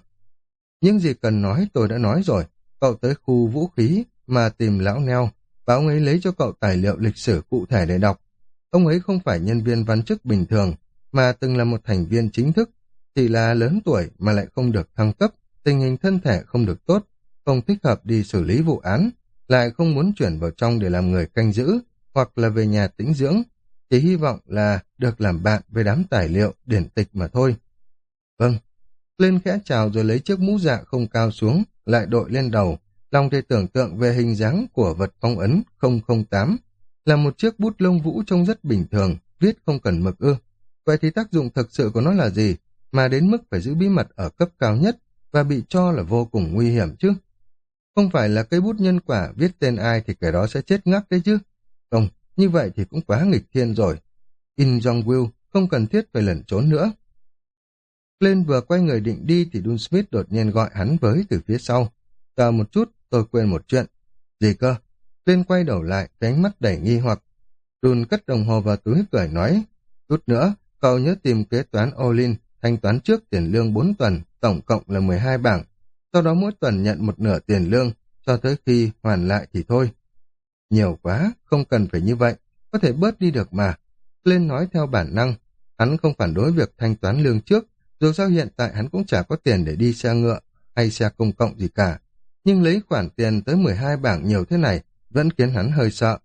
[SPEAKER 1] Những gì cần nói tôi đã nói rồi, cậu tới khu vũ khí mà tìm lão neo, và ông ấy lấy cho cậu tài liệu lịch sử cụ thể để đọc. Ông ấy không phải nhân viên văn chức bình thường, mà từng là một thành viên chính thức, chỉ là lớn tuổi mà lại không được thăng cấp, tình hình thân thể không được tốt, không thích hợp đi xử lý vụ án, lại không muốn chuyển vào trong để làm người canh giữ, hoặc là về nhà tĩnh dưỡng, chỉ hy vọng là được làm bạn với đám tài liệu, điển tịch mà thôi. Vâng, lên khẽ chào rồi lấy chiếc mũ dạ không cao xuống, lại đội lên đầu, lòng thì tưởng tượng về hình dáng của vật phong ấn 008, là một chiếc bút lông vũ trông rất bình thường, viết không cần mực ư. Vậy thì tác dụng thực sự của nó là gì, mà đến mức phải giữ bí mật ở cấp cao nhất và bị cho là vô cùng nguy hiểm chứ? Không phải là cây bút nhân quả viết tên ai thì kẻ đó sẽ chết ngắc đấy chứ. Như vậy thì cũng quá nghịch thiên rồi. In Jong Will không cần thiết phải lẩn trốn nữa. Lên vừa quay người định đi thì Dun Smith đột nhiên gọi hắn với từ phía sau. Chờ một chút, tôi quên một chuyện. Gì cơ? Lên quay đầu lại, ánh mắt đầy nghi hoặc. Dun cất đồng hồ vào túi cười nói, chút nữa, cậu nhớ tìm kế toán Olin, thanh toán trước tiền lương 4 tuần, tổng cộng là 12 bảng. Sau đó mỗi tuần nhận một nửa tiền lương, cho tới khi hoàn lại thì thôi. Nhiều quá, không cần phải như vậy, có thể bớt đi được mà. Lên nói theo bản năng, hắn không phản đối việc thanh toán lương trước, dù sao hiện tại hắn cũng chả có tiền để đi xe ngựa hay xe công cộng gì cả. Nhưng lấy khoản tiền tới 12 bảng nhiều thế này vẫn khiến hắn hơi sợ.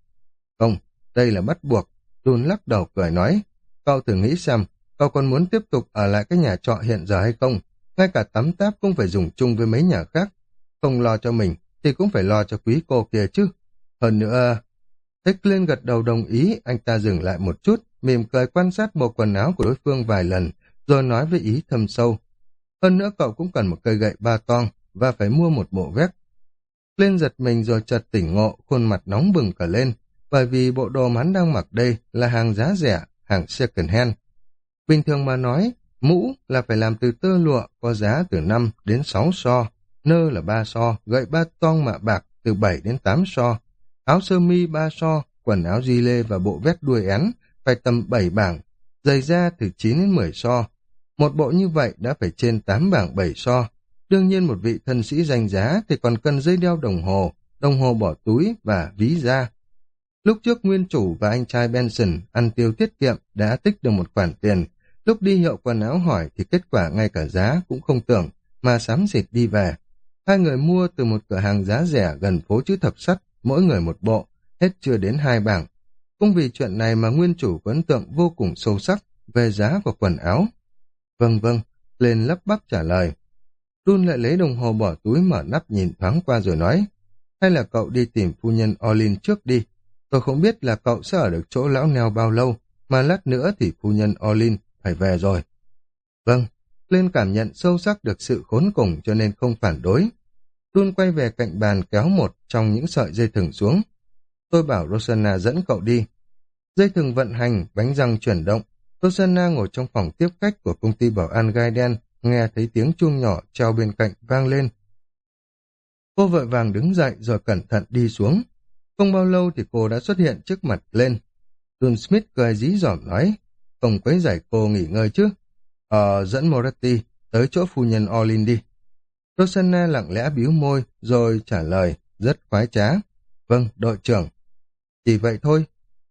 [SPEAKER 1] Không, đây là bắt buộc. Đun lắc đầu cười nói, cậu thử nghĩ xem, cậu còn muốn tiếp tục ở lại cái nhà trọ hiện giờ hay không? Ngay cả tắm táp cũng phải dùng chung với mấy nhà khác. Không lo cho mình thì cũng phải lo cho quý cô kia chứ. Hơn nữa, Tích lên gật đầu đồng ý, anh ta dừng lại một chút, mỉm cười quan sát bộ quần áo của đối phương vài lần, rồi nói với ý thâm sâu. Hơn nữa cậu cũng cần một cây gậy ba toang và phải mua một bộ vest. Lên giật mình rồi chợt tỉnh ngộ, khuôn mặt nóng bừng cả lên, bởi vì bộ đồ hắn đang mặc đây là hàng giá rẻ, hàng second hand. Bình thường mà nói, mũ là phải làm từ tơ lụa có giá từ 5 đến 6 so, nơ là 3 so, gậy ba toang mạ bạc từ 7 đến 8 so, áo sơ mi ba so, quần áo di lê và bộ vest đuôi én phải tầm 7 bảng, giày da từ 9 đến 10 so. Một bộ như vậy đã phải trên 8 bảng 7 so. Đương nhiên một vị thân sĩ danh giá thì còn cần dây đeo đồng hồ, đồng hồ bỏ túi và ví da. Lúc trước nguyên chủ và anh trai Benson ăn tiêu tiết kiệm đã tích được một khoản tiền. Lúc đi hiệu quần áo hỏi thì kết quả ngay cả giá cũng không tưởng, mà sám xịt đi về. Hai người mua từ một cửa hàng giá rẻ gần phố chữ thập sắt mỗi người một bộ, hết chưa đến hai bảng. Cũng vì chuyện này mà nguyên chủ có ấn tượng vô cùng sâu sắc về giá của quần áo. Vâng vâng, lên lắp bắp trả lời. Đun lại lấy đồng hồ bỏ túi mở nắp nhìn thoáng qua rồi nói, hay là cậu đi tìm phu nhân Olin trước đi. Tôi không biết là cậu sẽ ở được chỗ lão neo bao lâu, mà lát nữa thì phu nhân Olin phải về rồi. Vâng, lên cảm nhận sâu sắc được sự khốn cùng cho nên không phản đối. Jun quay về cạnh bàn kéo một trong những sợi dây thừng xuống. Tôi bảo Rosanna dẫn cậu đi. Dây thừng vận hành, bánh răng chuyển động. Rosanna ngồi trong phòng tiếp khách của công ty bảo an gai đen, nghe thấy tiếng chuông nhỏ treo bên cạnh vang lên. Cô vội vàng đứng dậy rồi cẩn thận đi xuống. Không bao lâu thì cô đã xuất hiện trước mặt lên. Jun Smith cười dí dỏm nói, không quấy giải cô nghỉ ngơi chứ. Ờ, dẫn Moratti tới chỗ phu nhân Olin đi. Rosanna lặng lẽ biếu môi, rồi trả lời, rất khoái trá. Vâng, đội trưởng. Chỉ vậy thôi.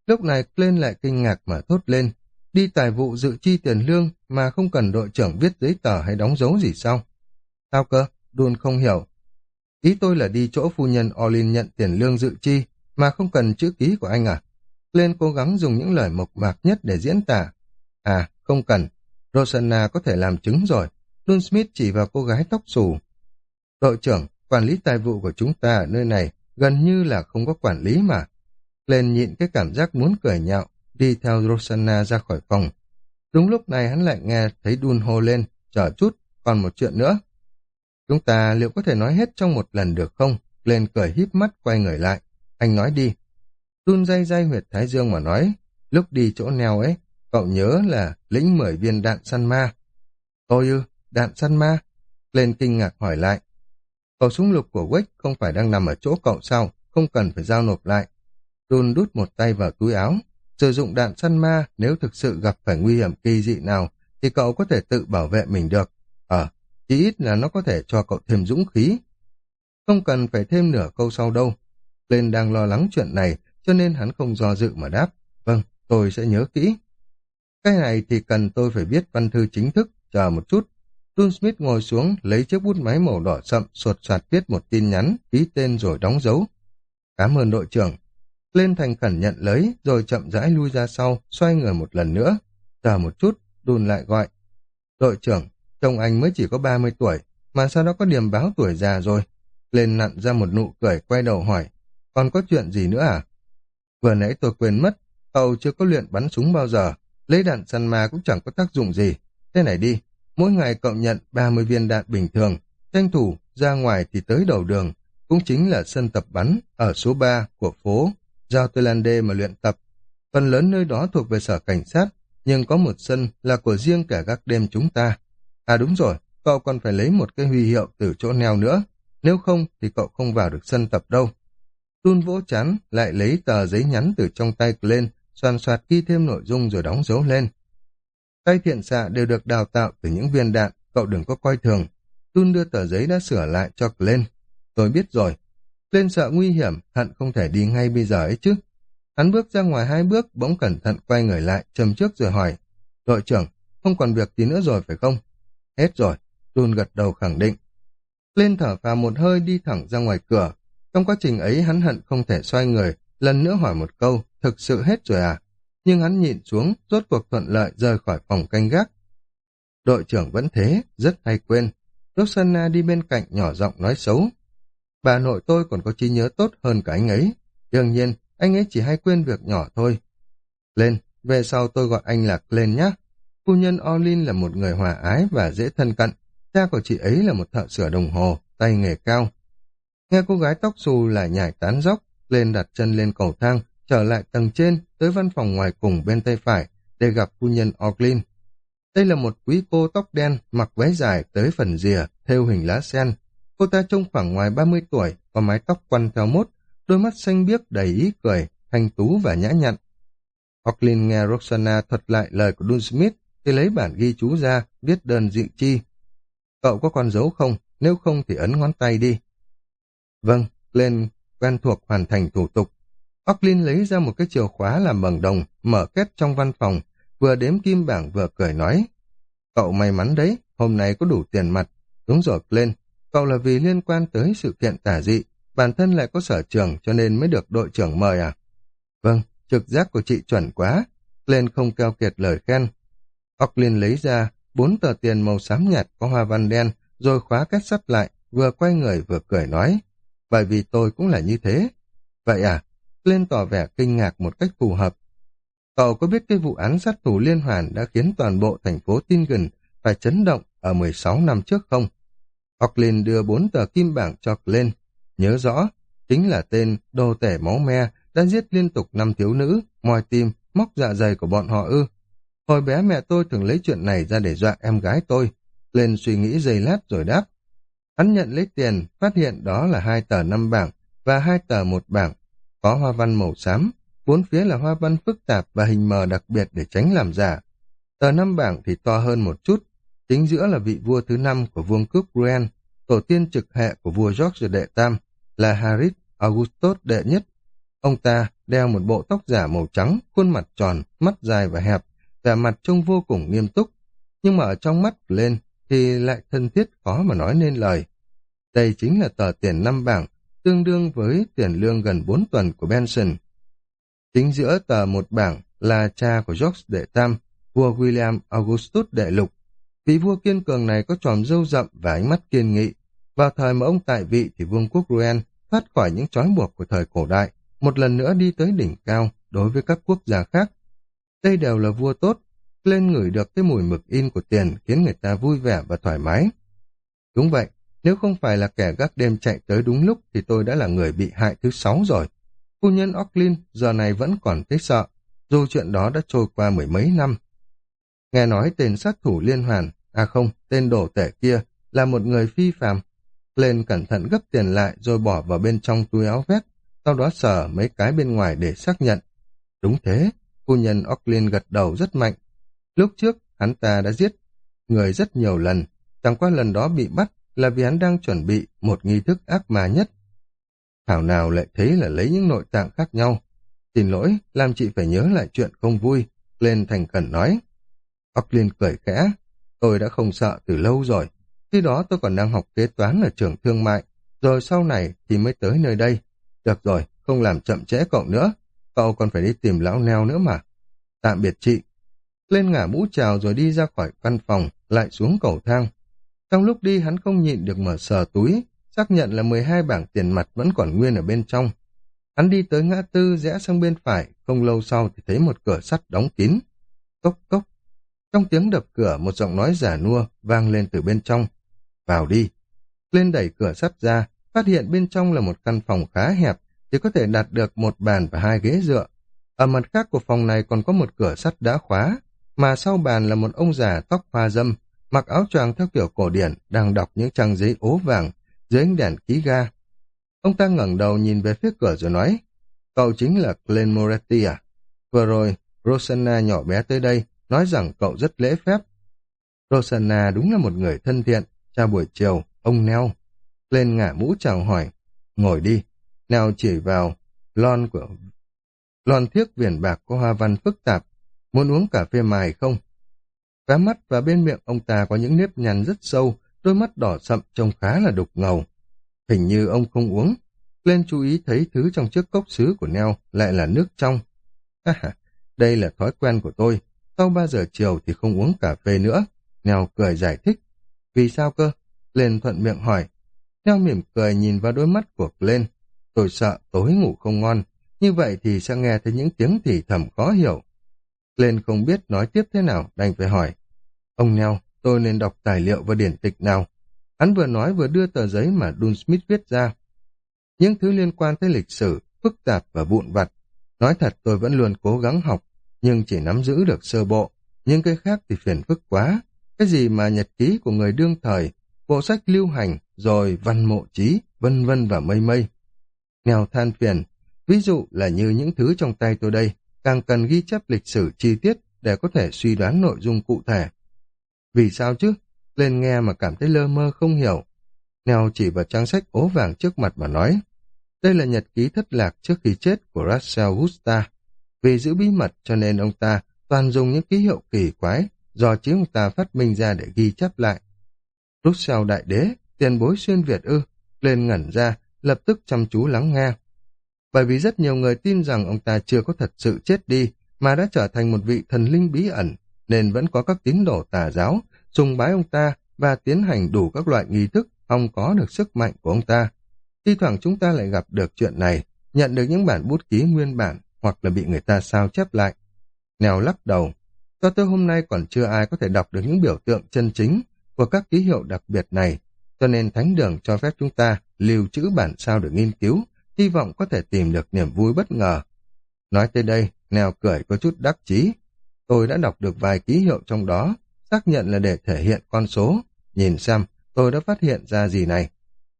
[SPEAKER 1] Lúc này Glenn lại kinh ngạc mà thốt lên. Đi tài vụ dự chi tiền lương mà không cần đội trưởng viết giấy tờ hay đóng dấu gì sao? Sao cơ? Đun không hiểu. Ý tôi là đi chỗ phu nhân Olin nhận tiền lương dự chi mà không cần chữ ký của anh à? Lên cố gắng dùng những lời mộc mạc nhất để diễn tả. À, không cần. Rosanna có thể làm chứng rồi. Dun Smith chỉ vào cô gái tóc xù. Đội trưởng, quản lý tài vụ của chúng ta ở nơi này gần như là không có quản lý mà. Lên nhịn cái cảm giác muốn cười nhạo, đi theo Rosanna ra khỏi phòng. Đúng lúc này hắn lại nghe thấy đun hô lên, chờ chút, còn một chuyện nữa. Chúng ta liệu có thể nói hết trong một lần được không? Lên cười híp mắt quay người lại. Anh nói đi. Đun dây dây huyệt thái dương mà nói, lúc đi chỗ neo ấy, cậu nhớ là lĩnh mười viên đạn săn ma. Tôi ư, đạn săn ma? Lên kinh ngạc hỏi lại. Khẩu súng lục của Wick không phải đang nằm ở chỗ cậu sao, không cần phải giao nộp lại. Dun đút một tay vào túi áo, sử dụng đạn săn ma nếu thực sự gặp phải nguy hiểm kỳ dị nào thì cậu có thể tự bảo vệ mình được. Ờ, chỉ ít là nó có thể cho cậu thêm dũng khí. Không cần phải thêm nửa câu sau đâu. Lên đang lo lắng chuyện này cho nên hắn không do dự mà đáp. Vâng, tôi sẽ nhớ kỹ. Cái này thì cần tôi phải viết văn thư chính thức, chờ một chút. Dun Smith ngồi xuống, lấy chiếc bút máy màu đỏ sậm, sột soạt viết một tin nhắn, ký tên rồi đóng dấu. Cảm ơn đội trưởng. Lên thành khẩn nhận lấy, rồi chậm rãi lui ra sau, xoay người một lần nữa. Chờ một chút, đùn lại gọi. Đội trưởng, chồng anh mới chỉ có 30 tuổi, mà sao đó có điểm báo tuổi già rồi? Lên nặn ra một nụ cười, quay đầu hỏi. Còn có chuyện gì nữa à? Vừa nãy tôi quên mất, cậu chưa có luyện bắn súng bao giờ, lấy đạn săn ma cũng chẳng có tác dụng gì. Thế này đi, mỗi ngày cậu nhận 30 viên đạn bình thường, tranh thủ ra ngoài thì tới đầu đường, cũng chính là sân tập bắn ở số 3 của phố giao Telande mà luyện tập. Phần lớn nơi đó thuộc về sở cảnh sát, nhưng có một sân là của riêng cả các đêm chúng ta. À đúng rồi, cậu còn phải lấy một cái huy hiệu từ chỗ neo nữa, nếu không thì cậu không vào được sân tập đâu. Tun vỗ chán, lại lấy tờ giấy nhắn từ trong tay lên, soàn soạt ghi thêm nội dung rồi đóng dấu lên. Tay thiện xạ đều được đào tạo từ những viên đạn, cậu đừng có coi thường. Tun đưa tờ giấy đã sửa lại cho lên. Tôi biết rồi. Lên sợ nguy hiểm, hận không thể đi ngay bây giờ ấy chứ. Hắn bước ra ngoài hai bước, bỗng cẩn thận quay người lại, châm trước rồi hỏi. Đội trưởng, không còn việc gì nữa rồi phải không? Hết rồi. Tun gật đầu khẳng định. Lên thở phào một hơi đi thẳng ra ngoài cửa, trong quá trình ấy hắn hận không thể xoay người, lần nữa hỏi một câu, thực sự hết rồi à? Nhưng hắn nhịn xuống, rốt cuộc thuận lợi rời khỏi phòng canh gác. Đội trưởng vẫn thế, rất hay quên. Roxana đi bên cạnh nhỏ giọng nói xấu. Bà nội tôi còn có trí nhớ tốt hơn cả anh ấy. Đương nhiên, anh ấy chỉ hay quên việc nhỏ thôi. Lên, về sau tôi gọi anh là Glenn nhé. Phu nhân Orlin là một người hòa ái và dễ thân cận. Cha của chị ấy là một thợ sửa đồng hồ, tay nghề cao. Nghe cô gái tóc xù lại nhảy tán dốc, lên đặt chân lên cầu thang, trở lại tầng trên, tới văn phòng ngoài cùng bên tay phải, để gặp phu nhân Orklin. Đây là một quý cô tóc đen, mặc váy dài tới phần rìa, theo hình lá sen. Cô ta trông khoảng ngoài 30 tuổi, có mái tóc quăn theo mốt, đôi mắt xanh biếc đầy ý cười, thanh tú và nhã nhặn. Orklin nghe Roxana thuật lại lời của Dun Smith, thì lấy bản ghi chú ra, viết đơn dự chi. Cậu có con dấu không? Nếu không thì ấn ngón tay đi. Vâng, lên quen thuộc hoàn thành thủ tục. Ocklin lấy ra một cái chìa khóa làm bằng đồng, mở kết trong văn phòng, vừa đếm kim bảng vừa cười nói. Cậu may mắn đấy, hôm nay có đủ tiền mặt. Đúng rồi, lên, cậu là vì liên quan tới sự kiện tả dị, bản thân lại có sở trường cho nên mới được đội trưởng mời à? Vâng, trực giác của chị chuẩn quá. Lên không keo kiệt lời khen. Ocklin lấy ra bốn tờ tiền màu xám nhạt có hoa văn đen, rồi khóa kết sắt lại, vừa quay người vừa cười nói bởi vì tôi cũng là như thế. Vậy à? Lên tỏ vẻ kinh ngạc một cách phù hợp. Cậu có biết cái vụ án sát thủ liên hoàn đã khiến toàn bộ thành phố Tingen phải chấn động ở 16 năm trước không? Ocklin đưa bốn tờ kim bảng cho Glenn. Nhớ rõ, chính là tên đồ tể máu me đã giết liên tục năm thiếu nữ, moi tim, móc dạ dày của bọn họ ư. Hồi bé mẹ tôi thường lấy chuyện này ra để dọa em gái tôi. Lên suy nghĩ giây lát rồi đáp. Hắn nhận lấy tiền, phát hiện đó là hai tờ năm bảng và hai tờ một bảng, có hoa văn màu xám, bốn phía là hoa văn phức tạp và hình mờ đặc biệt để tránh làm giả. Tờ năm bảng thì to hơn một chút, chính giữa là vị vua thứ năm của vương cướp Gruen, tổ tiên trực hệ của vua George đệ Tam, là Harith Augustus đệ nhất. Ông ta đeo một bộ tóc giả màu trắng, khuôn mặt tròn, mắt dài và hẹp, vẻ mặt trông vô cùng nghiêm túc. Nhưng mà ở trong mắt lên thì lại thân thiết khó mà nói nên lời. Đây chính là tờ tiền năm bảng, tương đương với tiền lương gần 4 tuần của Benson. Chính giữa tờ một bảng là cha của George đệ tam, vua William Augustus đệ lục. Vị vua kiên cường này có tròm râu rậm và ánh mắt kiên nghị. Vào thời mà ông tại vị thì vương quốc Ruen thoát khỏi những trói buộc của thời cổ đại, một lần nữa đi tới đỉnh cao đối với các quốc gia khác. Đây đều là vua tốt, lên ngửi được cái mùi mực in của tiền khiến người ta vui vẻ và thoải mái. Đúng vậy, nếu không phải là kẻ gác đêm chạy tới đúng lúc thì tôi đã là người bị hại thứ sáu rồi. Phu nhân Ocklin giờ này vẫn còn thấy sợ, dù chuyện đó đã trôi qua mười mấy năm. Nghe nói tên sát thủ liên hoàn, à không, tên đổ tể kia, là một người phi phàm. Lên cẩn thận gấp tiền lại rồi bỏ vào bên trong túi áo vest, sau đó sờ mấy cái bên ngoài để xác nhận. Đúng thế, phu nhân Ocklin gật đầu rất mạnh. Lúc trước, hắn ta đã giết người rất nhiều lần, chẳng qua lần đó bị bắt là vì hắn đang chuẩn bị một nghi thức ác mà nhất. Thảo nào lại thấy là lấy những nội tạng khác nhau. Xin lỗi, làm chị phải nhớ lại chuyện không vui, lên thành khẩn nói. Ocklin cười khẽ, tôi đã không sợ từ lâu rồi. Khi đó tôi còn đang học kế toán ở trường thương mại, rồi sau này thì mới tới nơi đây. Được rồi, không làm chậm trễ cậu nữa, cậu còn phải đi tìm lão neo nữa mà. Tạm biệt chị. Lên ngả mũ trào rồi đi ra khỏi căn phòng, lại xuống cầu thang. Trong lúc đi hắn không nhịn được mở sờ túi, xác nhận là 12 bảng tiền mặt vẫn còn nguyên ở bên trong. Hắn đi tới ngã tư rẽ sang bên phải, không lâu sau thì thấy một cửa sắt đóng kín. Cốc cốc. Trong tiếng đập cửa một giọng nói giả nua vang lên từ bên trong. Vào đi. Lên đẩy cửa sắt ra, phát hiện bên trong là một căn phòng khá hẹp, chỉ có thể đặt được một bàn và hai ghế dựa. Ở mặt khác của phòng này còn có một cửa sắt đã khóa, mà sau bàn là một ông già tóc hoa dâm, mặc áo choàng theo kiểu cổ điển, đang đọc những trang giấy ố vàng dưới ánh đèn khí ga. Ông ta ngẩng đầu nhìn về phía cửa rồi nói, cậu chính là Glenn Moretti à? Vừa rồi, Rosanna nhỏ bé tới đây, nói rằng cậu rất lễ phép. Rosanna đúng là một người thân thiện, chào buổi chiều, ông Neo. Lên ngả mũ chào hỏi, ngồi đi. Neo chỉ vào lon của lon thiếc viền bạc có hoa văn phức tạp, muốn uống cà phê mài không? Cá mắt và bên miệng ông ta có những nếp nhăn rất sâu, đôi mắt đỏ sậm trông khá là đục ngầu. Hình như ông không uống. Lên chú ý thấy thứ trong chiếc cốc sứ của Neo lại là nước trong. À, đây là thói quen của tôi. Sau ba giờ chiều thì không uống cà phê nữa. Neo cười giải thích. Vì sao cơ? Lên thuận miệng hỏi. Neo mỉm cười nhìn vào đôi mắt của Lên. Tôi sợ tối ngủ không ngon. Như vậy thì sẽ nghe thấy những tiếng thì thầm khó hiểu. Lên không biết nói tiếp thế nào, đành phải hỏi. Ông Neo, tôi nên đọc tài liệu và điển tịch nào? Hắn vừa nói vừa đưa tờ giấy mà Dun Smith viết ra. Những thứ liên quan tới lịch sử, phức tạp và vụn vặt. Nói thật tôi vẫn luôn cố gắng học, nhưng chỉ nắm giữ được sơ bộ. những cái khác thì phiền phức quá. Cái gì mà nhật ký của người đương thời, bộ sách lưu hành, rồi văn mộ trí, vân vân và mây mây. Nghèo than phiền, ví dụ là như những thứ trong tay tôi đây, càng cần ghi chép lịch sử chi tiết để có thể suy đoán nội dung cụ thể. Vì sao chứ? Lên nghe mà cảm thấy lơ mơ không hiểu. Nèo chỉ vào trang sách ố vàng trước mặt mà nói. Đây là nhật ký thất lạc trước khi chết của Russell Gusta. Vì giữ bí mật cho nên ông ta toàn dùng những ký hiệu kỳ quái do chính ông ta phát minh ra để ghi chép lại. Russell đại đế, tiền bối xuyên Việt ư, lên ngẩn ra, lập tức chăm chú lắng nghe. Bởi vì rất nhiều người tin rằng ông ta chưa có thật sự chết đi, mà đã trở thành một vị thần linh bí ẩn, nên vẫn có các tín đồ tà giáo, sùng bái ông ta và tiến hành đủ các loại nghi thức hòng có được sức mạnh của ông ta. Thi thoảng chúng ta lại gặp được chuyện này, nhận được những bản bút ký nguyên bản hoặc là bị người ta sao chép lại. Nèo lắc đầu, cho tới hôm nay còn chưa ai có thể đọc được những biểu tượng chân chính của các ký hiệu đặc biệt này, cho nên Thánh Đường cho phép chúng ta lưu trữ bản sao để nghiên cứu, hy vọng có thể tìm được niềm vui bất ngờ. Nói tới đây, Nèo cười có chút đắc chí. Tôi đã đọc được vài ký hiệu trong đó, xác nhận là để thể hiện con số. Nhìn xem, tôi đã phát hiện ra gì này.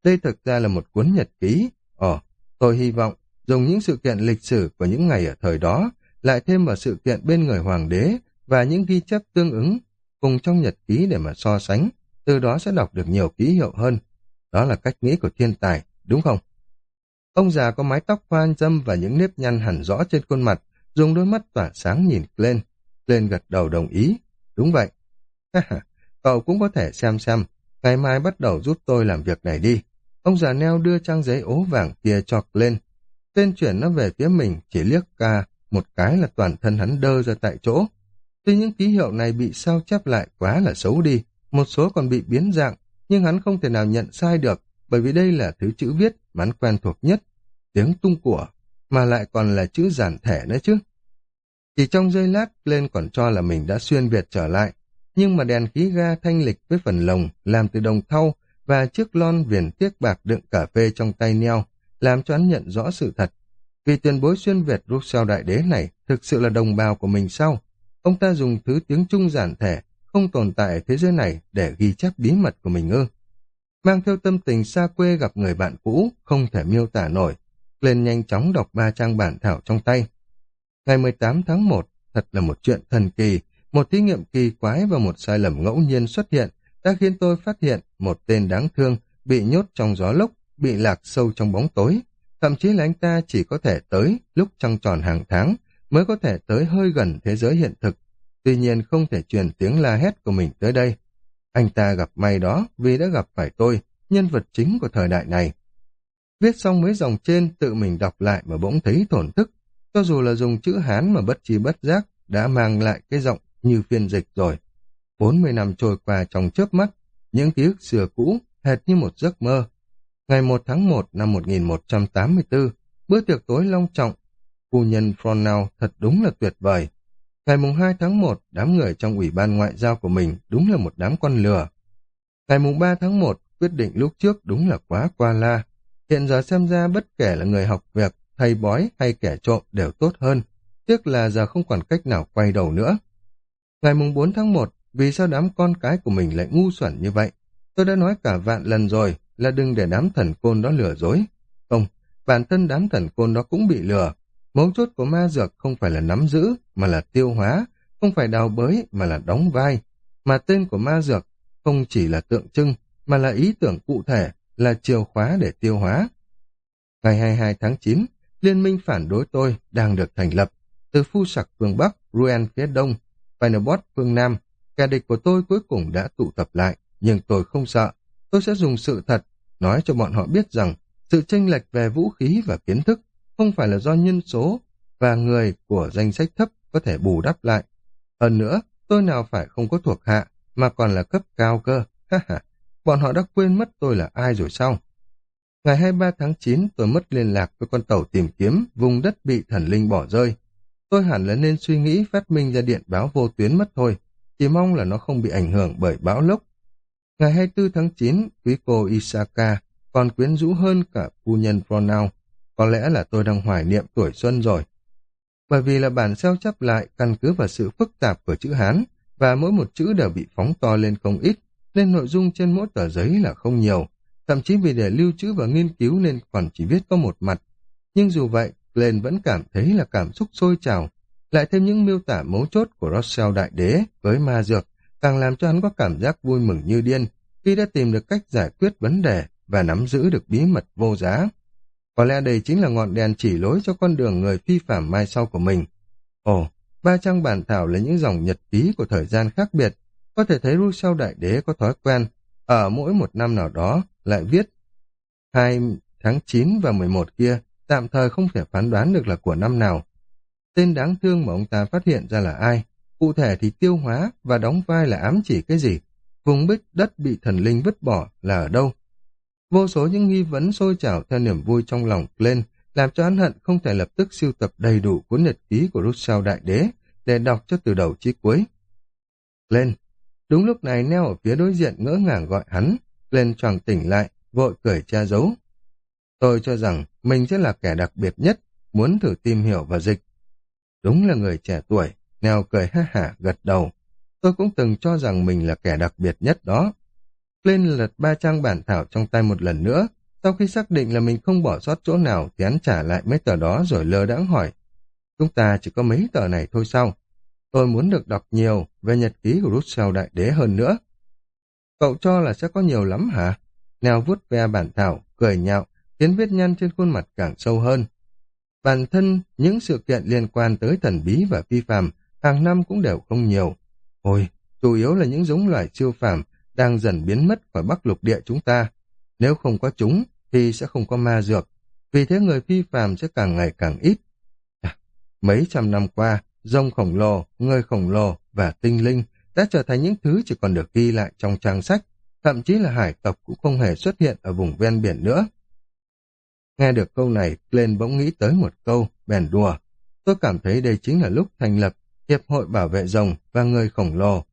[SPEAKER 1] Đây thực ra là một cuốn nhật ký. Ồ, tôi hy vọng dùng những sự kiện lịch sử của những ngày ở thời đó, lại thêm vào sự kiện bên người hoàng đế và những ghi chép tương ứng cùng trong nhật ký để mà so sánh, từ đó sẽ đọc được nhiều ký hiệu hơn. Đó là cách nghĩ của thiên tài, đúng không? Ông già có mái tóc hoa dâm và những nếp nhăn hẳn rõ trên khuôn mặt, dùng đôi mắt tỏa sáng nhìn lên. Lên gật đầu đồng ý. Đúng vậy. Cậu cũng có thể xem xem, ngày mai bắt đầu giúp tôi làm việc này đi. Ông già neo đưa trang giấy ố vàng kia cho lên. Tên chuyển nó về phía mình chỉ liếc ca một cái là toàn thân hắn đơ ra tại chỗ. Tuy những ký hiệu này bị sao chép lại quá là xấu đi, một số còn bị biến dạng, nhưng hắn không thể nào nhận sai được, bởi vì đây là thứ chữ viết mà quen thuộc nhất, tiếng tung của, mà lại còn là chữ giản thể nữa chứ. Chỉ trong giây lát, lên còn cho là mình đã xuyên Việt trở lại, nhưng mà đèn khí ga thanh lịch với phần lồng làm từ đồng thau và chiếc lon viền tiếc bạc đựng cà phê trong tay neo, làm cho hắn nhận rõ sự thật. Vì tuyên bối xuyên Việt Rousseau đại đế này thực sự là đồng bào của mình sao? Ông ta dùng thứ tiếng Trung giản thể, không tồn tại thế giới này để ghi chép bí mật của mình ư. Mang theo tâm tình xa quê gặp người bạn cũ, không thể miêu tả nổi. Lên nhanh chóng đọc ba trang bản thảo trong tay. Ngày 18 tháng 1, thật là một chuyện thần kỳ, một thí nghiệm kỳ quái và một sai lầm ngẫu nhiên xuất hiện đã khiến tôi phát hiện một tên đáng thương bị nhốt trong gió lốc, bị lạc sâu trong bóng tối. Thậm chí là anh ta chỉ có thể tới lúc trăng tròn hàng tháng mới có thể tới hơi gần thế giới hiện thực. Tuy nhiên không thể truyền tiếng la hét của mình tới đây. Anh ta gặp may đó vì đã gặp phải tôi, nhân vật chính của thời đại này. Viết xong mấy dòng trên tự mình đọc lại mà bỗng thấy thổn thức. Cho dù là dùng chữ Hán mà bất chi bất giác đã mang lại cái giọng như phiên dịch rồi. 40 năm trôi qua trong chớp mắt, những ký ức xưa cũ hệt như một giấc mơ. Ngày 1 tháng 1 năm 1184, bữa tiệc tối long trọng, phu nhân Fronau thật đúng là tuyệt vời. Ngày mùng 2 tháng 1, đám người trong ủy ban ngoại giao của mình đúng là một đám con lừa. Ngày mùng 3 tháng 1, quyết định lúc trước đúng là quá qua la. Hiện giờ xem ra bất kể là người học việc, thầy bói hay kẻ trộm đều tốt hơn. Tiếc là giờ không còn cách nào quay đầu nữa. Ngày mùng 4 tháng 1, vì sao đám con cái của mình lại ngu xuẩn như vậy? Tôi đã nói cả vạn lần rồi là đừng để đám thần côn đó lừa dối. Không, bản thân đám thần côn đó cũng bị lừa. Mấu chốt của ma dược không phải là nắm giữ, mà là tiêu hóa, không phải đào bới, mà là đóng vai. Mà tên của ma dược không chỉ là tượng trưng, mà là ý tưởng cụ thể, là chìa khóa để tiêu hóa. Ngày 22 tháng 9, Liên minh phản đối tôi đang được thành lập. Từ phu Sạc phương Bắc, Ruen phía Đông, Pinebot phương Nam, kẻ địch của tôi cuối cùng đã tụ tập lại, nhưng tôi không sợ. Tôi sẽ dùng sự thật, nói cho bọn họ biết rằng sự chênh lệch về vũ khí và kiến thức không phải là do nhân số và người của danh sách thấp có thể bù đắp lại. Hơn nữa, tôi nào phải không có thuộc hạ, mà còn là cấp cao cơ. Ha ha, bọn họ đã quên mất tôi là ai rồi sao? Ngày 23 tháng 9, tôi mất liên lạc với con tàu tìm kiếm vùng đất bị thần linh bỏ rơi. Tôi hẳn là nên suy nghĩ phát minh ra điện báo vô tuyến mất thôi, chỉ mong là nó không bị ảnh hưởng bởi bão lốc. Ngày 24 tháng 9, quý cô Isaka còn quyến rũ hơn cả phu nhân Fronau. Có lẽ là tôi đang hoài niệm tuổi xuân rồi. Bởi vì là bản sao chấp lại căn cứ vào sự phức tạp của chữ Hán và mỗi một chữ đều bị phóng to lên không ít, nên nội dung trên mỗi tờ giấy là không nhiều. Thậm chí vì để lưu trữ và nghiên cứu nên còn chỉ viết có một mặt. Nhưng dù vậy, Glenn vẫn cảm thấy là cảm xúc sôi trào, lại thêm những miêu tả mấu chốt của Rothschild đại đế với ma dược, càng làm cho hắn có cảm giác vui mừng như điên khi đã tìm được cách giải quyết vấn đề và nắm giữ được bí mật vô giá. Có lẽ đây chính là ngọn đèn chỉ lối cho con đường người phi phạm mai sau của mình. Ồ, ba trang bản thảo là những dòng nhật ký của thời gian khác biệt. Có thể thấy Rousseau đại đế có thói quen, ở mỗi một năm nào đó lại viết. Hai tháng 9 và 11 kia, tạm thời không thể phán đoán được là của năm nào. Tên đáng thương mà ông ta phát hiện ra là ai? Cụ thể thì tiêu hóa và đóng vai là ám chỉ cái gì? Vùng bích đất bị thần linh vứt bỏ là ở đâu? Vô số những nghi vấn sôi trào theo niềm vui trong lòng lên, làm cho hắn hận không thể lập tức siêu tập đầy đủ cuốn nhật ký của Rousseau Đại Đế để đọc cho từ đầu chí cuối. Lên! Đúng lúc này neo ở phía đối diện ngỡ ngàng gọi hắn, lên choàng tỉnh lại, vội cười che giấu. Tôi cho rằng mình sẽ là kẻ đặc biệt nhất, muốn thử tìm hiểu và dịch. Đúng là người trẻ tuổi, neo cười ha hả gật đầu. Tôi cũng từng cho rằng mình là kẻ đặc biệt nhất đó. Lên lật ba trang bản thảo trong tay một lần nữa, sau khi xác định là mình không bỏ sót chỗ nào thì hắn trả lại mấy tờ đó rồi lơ đãng hỏi. Chúng ta chỉ có mấy tờ này thôi sao? Tôi muốn được đọc nhiều về nhật ký của Rousseau Đại Đế hơn nữa. Cậu cho là sẽ có nhiều lắm hả? Nèo vuốt ve bản thảo, cười nhạo, khiến vết nhăn trên khuôn mặt càng sâu hơn. Bản thân, những sự kiện liên quan tới thần bí và phi phàm hàng năm cũng đều không nhiều. Ôi, chủ yếu là những giống loài siêu phàm đang dần biến mất khỏi bắc lục địa chúng ta. Nếu không có chúng, thì sẽ không có ma dược. Vì thế người phi phàm sẽ càng ngày càng ít. À, Mấy trăm năm qua, rông khổng lồ, người khổng lồ và tinh linh đã trở thành những thứ chỉ còn được ghi lại trong trang sách, thậm chí là hải tộc cũng không hề xuất hiện ở vùng ven biển nữa. Nghe được câu này, lên bỗng nghĩ tới một câu, bèn đùa. Tôi cảm thấy đây chính là lúc thành lập Hiệp hội Bảo vệ Rồng và Người Khổng Lồ.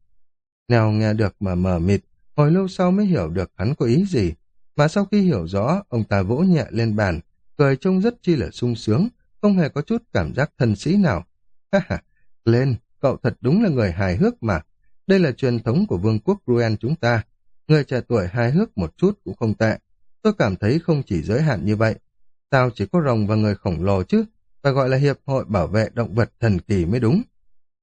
[SPEAKER 1] Nào nghe được mà mờ mịt, hồi lâu sau mới hiểu được hắn có ý gì. Mà sau khi hiểu rõ, ông ta vỗ nhẹ lên bàn, cười trông rất chi là sung sướng, không hề có chút cảm giác thân sĩ nào. Ha ha, lên, cậu thật đúng là người hài hước mà. Đây là truyền thống của vương quốc Ruen chúng ta. Người trẻ tuổi hài hước một chút cũng không tệ. Tôi cảm thấy không chỉ giới hạn như vậy. tao chỉ có rồng và người khổng lồ chứ? Phải gọi là Hiệp hội Bảo vệ Động vật Thần Kỳ mới đúng.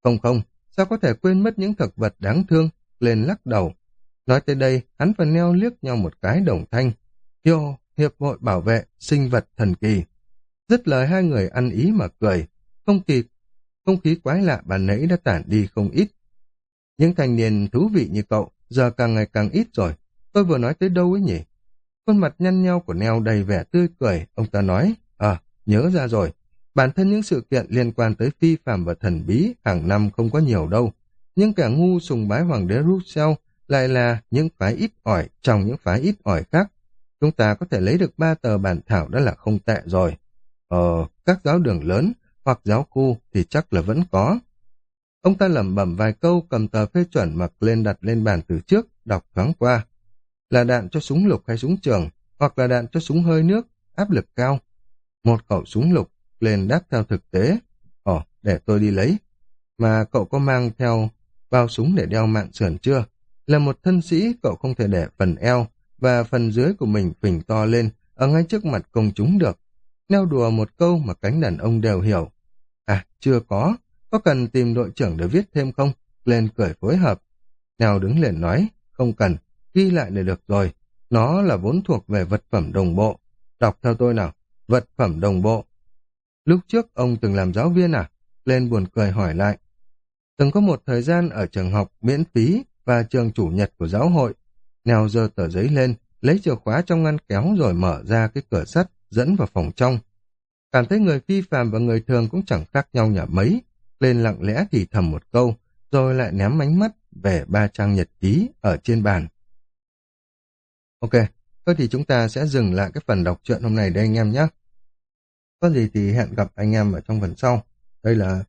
[SPEAKER 1] Không không, sao có thể quên mất những thực vật đáng thương? Lên lắc đầu. Nói tới đây, hắn và neo liếc nhau một cái đồng thanh. Yo, Hiệp hội Bảo vệ Sinh vật Thần Kỳ. Dứt lời hai người ăn ý mà cười. Không kỳ, không khí quái lạ bà nãy đã tản đi không ít. Những thanh niên thú vị như cậu, giờ càng ngày càng ít rồi. Tôi vừa nói tới đâu ấy nhỉ? Khuôn mặt nhăn nhau của Neo đầy vẻ tươi cười, ông ta nói, à, nhớ ra rồi, bản thân những sự kiện liên quan tới phi phàm và thần bí hàng năm không có nhiều đâu. Nhưng kẻ ngu sùng bái hoàng đế Russell lại là những phái ít ỏi trong những phái ít ỏi khác. Chúng ta có thể lấy được ba tờ bản thảo đã là không tệ rồi. Ờ, các giáo đường lớn hoặc giáo khu thì chắc là vẫn có. Ông ta lẩm bẩm vài câu cầm tờ phê chuẩn mặc lên đặt lên bàn từ trước, đọc thoáng qua. Là đạn cho súng lục hay súng trường, hoặc là đạn cho súng hơi nước, áp lực cao. Một khẩu súng lục, lên đáp theo thực tế. Ồ, để tôi đi lấy. Mà cậu có mang theo bao súng để đeo mạng sườn chưa? Là một thân sĩ, cậu không thể để phần eo và phần dưới của mình phình to lên ở ngay trước mặt công chúng được. Neo đùa một câu mà cánh đàn ông đều hiểu. À, chưa có. Có cần tìm đội trưởng để viết thêm không? Lên cười phối hợp. Neo đứng liền nói, không cần, ghi lại là được rồi. Nó là vốn thuộc về vật phẩm đồng bộ. Đọc theo tôi nào, vật phẩm đồng bộ. Lúc trước ông từng làm giáo viên à? Lên buồn cười hỏi lại. Từng có một thời gian ở trường học miễn phí và trường chủ nhật của giáo hội. Nèo giơ tờ giấy lên, lấy chìa khóa trong ngăn kéo rồi mở ra cái cửa sắt dẫn vào phòng trong. Cảm thấy người phi phàm và người thường cũng chẳng khác nhau nhà mấy. Lên lặng lẽ thì thầm một câu, rồi lại ném ánh mắt về ba trang nhật ký ở trên bàn. Ok, thôi thì chúng ta sẽ dừng lại cái phần đọc truyện hôm nay đây anh em nhé. Có gì thì hẹn gặp anh em ở trong phần sau. Đây là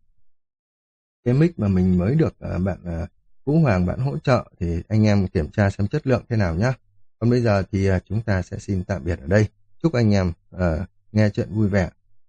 [SPEAKER 1] cái mic mà mình mới được à, bạn uh, Vũ Hoàng bạn hỗ trợ thì anh em kiểm tra xem chất lượng thế nào nhé. Còn bây giờ thì à, chúng ta sẽ xin tạm biệt ở đây. Chúc anh em uh, nghe chuyện vui vẻ.